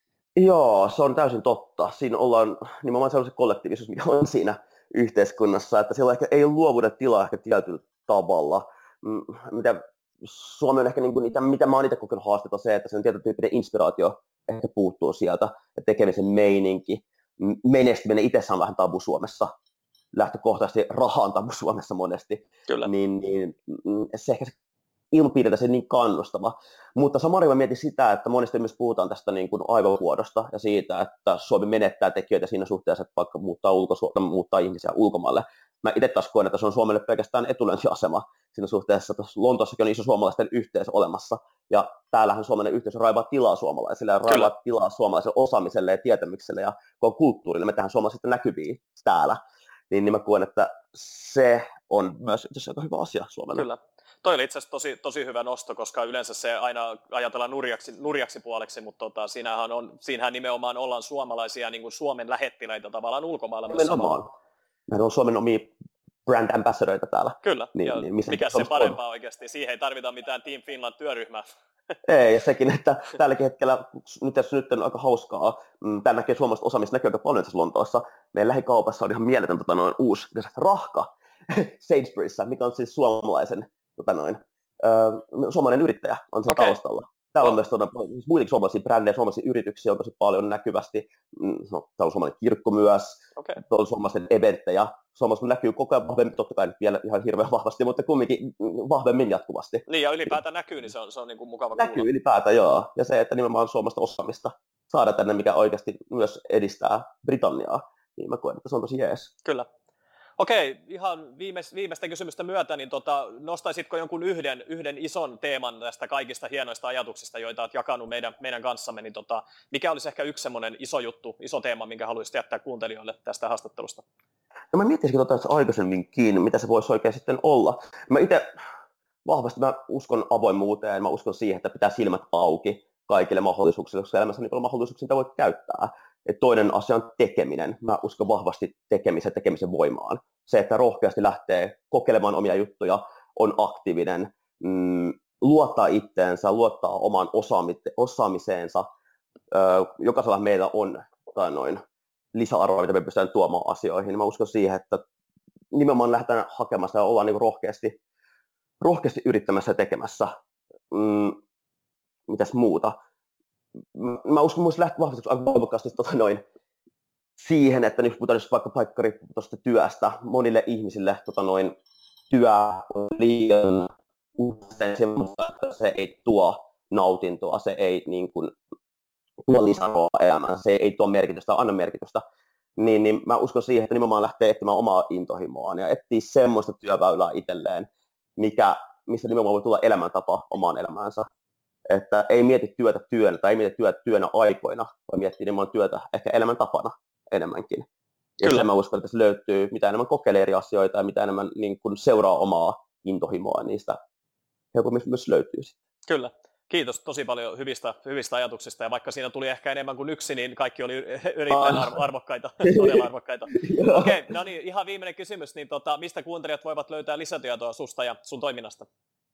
Joo, se on täysin totta. Siinä ollaan nimenomaan sellaisen kollektiivisuus, mikä on siinä yhteiskunnassa, että siellä ehkä ei luovuuden tilaa ehkä tietyllä tavalla. Mm, mitä Suomi on ehkä niin kuin niitä, mitä mä oon itse kokenut haastetta se, että sen tietotyyppinen inspiraatio ehkä puuttuu sieltä ja tekemisen meininki. Menestyminen itsessään on vähän tabu Suomessa. Lähtökohtaisesti raha on tabu Suomessa monesti. Kyllä. Niin, niin mm, se ehkä se ilmapiiriltä se niin kannustava. Mutta samalla mä mietin sitä, että monesti myös puhutaan tästä niin kuin aivovuodosta ja siitä, että Suomi menettää tekijöitä siinä suhteessa, että vaikka muuttaa, ulko, muuttaa ihmisiä ulkomaille. Mä itse taas koen, että se on Suomelle pelkästään etulyöntiasema siinä suhteessa, että Lontossakin on iso suomalaisten yhteisö olemassa, ja täällähän suomalainen yhteisö raivaa tilaa suomalaisille ja raivaa Kyllä. tilaa suomalaiselle osaamiselle ja tietämykselle ja koko kulttuurille. Me tähän suomalaiset näkyviin täällä. Niin, niin mä koen, että se on myös itse aika hyvä asia Suomelle. Kyllä. Toi oli itse asiassa tosi, tosi hyvä nosto, koska yleensä se aina ajatellaan nurjaksi, nurjaksi puoleksi, mutta tota, siinähän, on, siinähän nimenomaan ollaan suomalaisia niin kuin Suomen lähettiläitä tavallaan ulkomailla. Nimenomaan. Meillä on Suomen omia brand ambassadorita täällä. Kyllä, niin, niin missä mikä se parempaa on. oikeasti. Siihen ei tarvita mitään Team Finland-työryhmää. <laughs> Ei, ja sekin, että tälläkin hetkellä, nyt jos nyt on aika hauskaa, mm, tämä näkee suomalaista osaamista näkyy aika paljon tässä Lontoossa. Meidän lähikaupassa on ihan mieletön tota, noin, uusi rahka <laughs> Sainsburyssa, mikä on siis suomalaisen tota noin, ö, suomalainen yrittäjä on se okay. taustalla. Täällä on myös tuota, siis muitakin suomalaisia brändejä, suomalaisia yrityksiä on tosi paljon näkyvästi. Mm, no, täällä on suomalainen kirkko myös, okay. on suomalaisen eventtejä. Suomessa näkyy koko ajan vahvemmin, totta kai vielä ihan hirveän vahvasti, mutta kumminkin vahvemmin jatkuvasti. Niin, ja ylipäätään näkyy, niin se on, se on niin kuin mukava Näkyy kuulla. ylipäätään, joo. Ja se, että nimenomaan suomalaista osaamista saada tänne, mikä oikeasti myös edistää Britanniaa, niin mä koen, että se on tosi jees. Kyllä. Okei, ihan viimeis, viimeistä kysymystä myötä, niin tota, nostaisitko jonkun yhden, yhden ison teeman tästä kaikista hienoista ajatuksista, joita olet jakanut meidän, meidän kanssamme, niin tota, mikä olisi ehkä yksi semmoinen iso juttu, iso teema, minkä haluaisit jättää kuuntelijoille tästä haastattelusta? No mä miettisin tota aikaisemminkin, mitä se voisi oikein sitten olla. Mä itse vahvasti mä uskon avoimuuteen, mä uskon siihen, että pitää silmät auki kaikille mahdollisuuksille, koska elämässä niin mahdollisuuksia, mitä voi käyttää. Et toinen asia on tekeminen. Mä uskon vahvasti tekemisen, tekemisen voimaan. Se, että rohkeasti lähtee kokeilemaan omia juttuja, on aktiivinen, mm, luottaa itteensä, luottaa omaan osaamiseensa. Jokaisella meillä on tai noin, lisäarvoa, mitä me pystytään tuomaan asioihin. Mä uskon siihen, että nimenomaan lähdetään hakemassa ja ollaan niin rohkeasti, rohkeasti yrittämässä ja tekemässä. Mm, mitäs muuta mä uskon myös vahvistuksen aika voimakkaasti tota noin, siihen, että nyt puhutaan vaikka paikkari tuosta työstä, monille ihmisille tota noin, työ on liian usein semmoista, että se ei tuo nautintoa, se ei niin kuin, tuo lisäarvoa elämään, se ei tuo merkitystä, anna merkitystä. Niin, niin mä uskon siihen, että nimenomaan lähtee etsimään omaa intohimoaan ja etsii semmoista työväylää itselleen, mikä, missä nimenomaan voi tulla elämäntapa omaan elämäänsä että ei mieti työtä työnä tai ei mieti työtä työnä aikoina, vaan miettii nimenomaan työtä ehkä elämäntapana enemmänkin. Ja Kyllä. mä uskon, että se löytyy, mitä enemmän kokeilee eri asioita ja mitä enemmän niin kuin seuraa omaa intohimoa, niistä helpommin myös löytyy. Kyllä. Kiitos tosi paljon hyvistä, hyvistä ajatuksista, ja vaikka siinä tuli ehkä enemmän kuin yksi, niin kaikki oli <laughs> erittäin arvokkaita, todella arvokkaita. <laughs> Okei, okay, no niin, ihan viimeinen kysymys, niin tota, mistä kuuntelijat voivat löytää lisätietoa susta ja sun toiminnasta?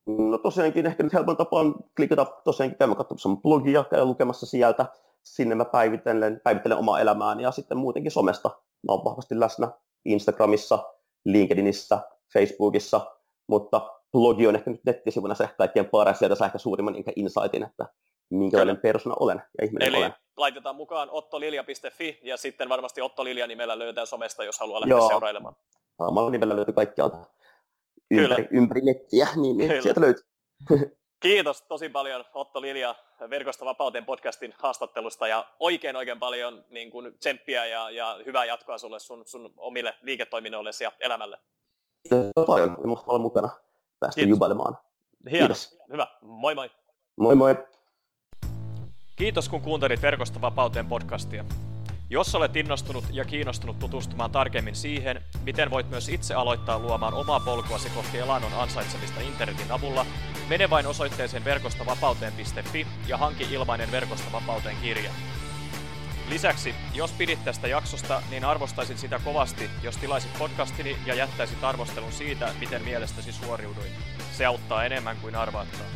No tosiaankin ehkä nyt helpoin tapa on klikata tosiaankin käymään katsomassa mun blogia, käydä lukemassa sieltä. sinne mä päivittelen, päivittelen omaa elämääni ja sitten muutenkin somesta. Mä oon vahvasti läsnä Instagramissa, LinkedInissä, Facebookissa, mutta blogi on ehkä nyt nettisivuna se kaikkein paras, sieltä saa ehkä suurimman insightin, että minkälainen persona olen ja ihminen Eli olen. laitetaan mukaan ottolilja.fi ja sitten varmasti Otto Lilja nimellä löytää somesta, jos haluaa lähteä Joo. seurailemaan. Samalla nimellä löytyy kaikkialta ympäri, ympäri nettiä, niin, niin sieltä löytyy. <laughs> Kiitos tosi paljon Otto Lilja Verkosta vapauteen podcastin haastattelusta ja oikein oikein paljon niin kuin, tsemppiä ja, ja hyvää jatkoa sulle sun, sun omille liiketoiminnoillesi ja elämälle. Kiitos paljon, olla mukana päästä Kiitos. jubailemaan. Hieno. Kiitos. Hyvä. Moi moi. Moi moi. Kiitos kun kuuntelit Verkosta vapauteen podcastia. Jos olet innostunut ja kiinnostunut tutustumaan tarkemmin siihen, miten voit myös itse aloittaa luomaan omaa polkuasi kohti elannon ansaitsemista internetin avulla, mene vain osoitteeseen verkostavapauteen.fi ja hanki ilmainen Verkosta vapauteen kirja. Lisäksi, jos pidit tästä jaksosta, niin arvostaisin sitä kovasti, jos tilaisit podcastini ja jättäisit arvostelun siitä, miten mielestäsi suoriuduin. Se auttaa enemmän kuin arvaatkaan.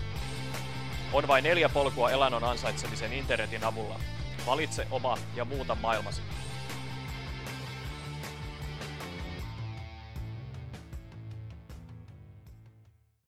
On vain neljä polkua elannon ansaitsemisen internetin avulla. Valitse oma ja muuta maailmasi.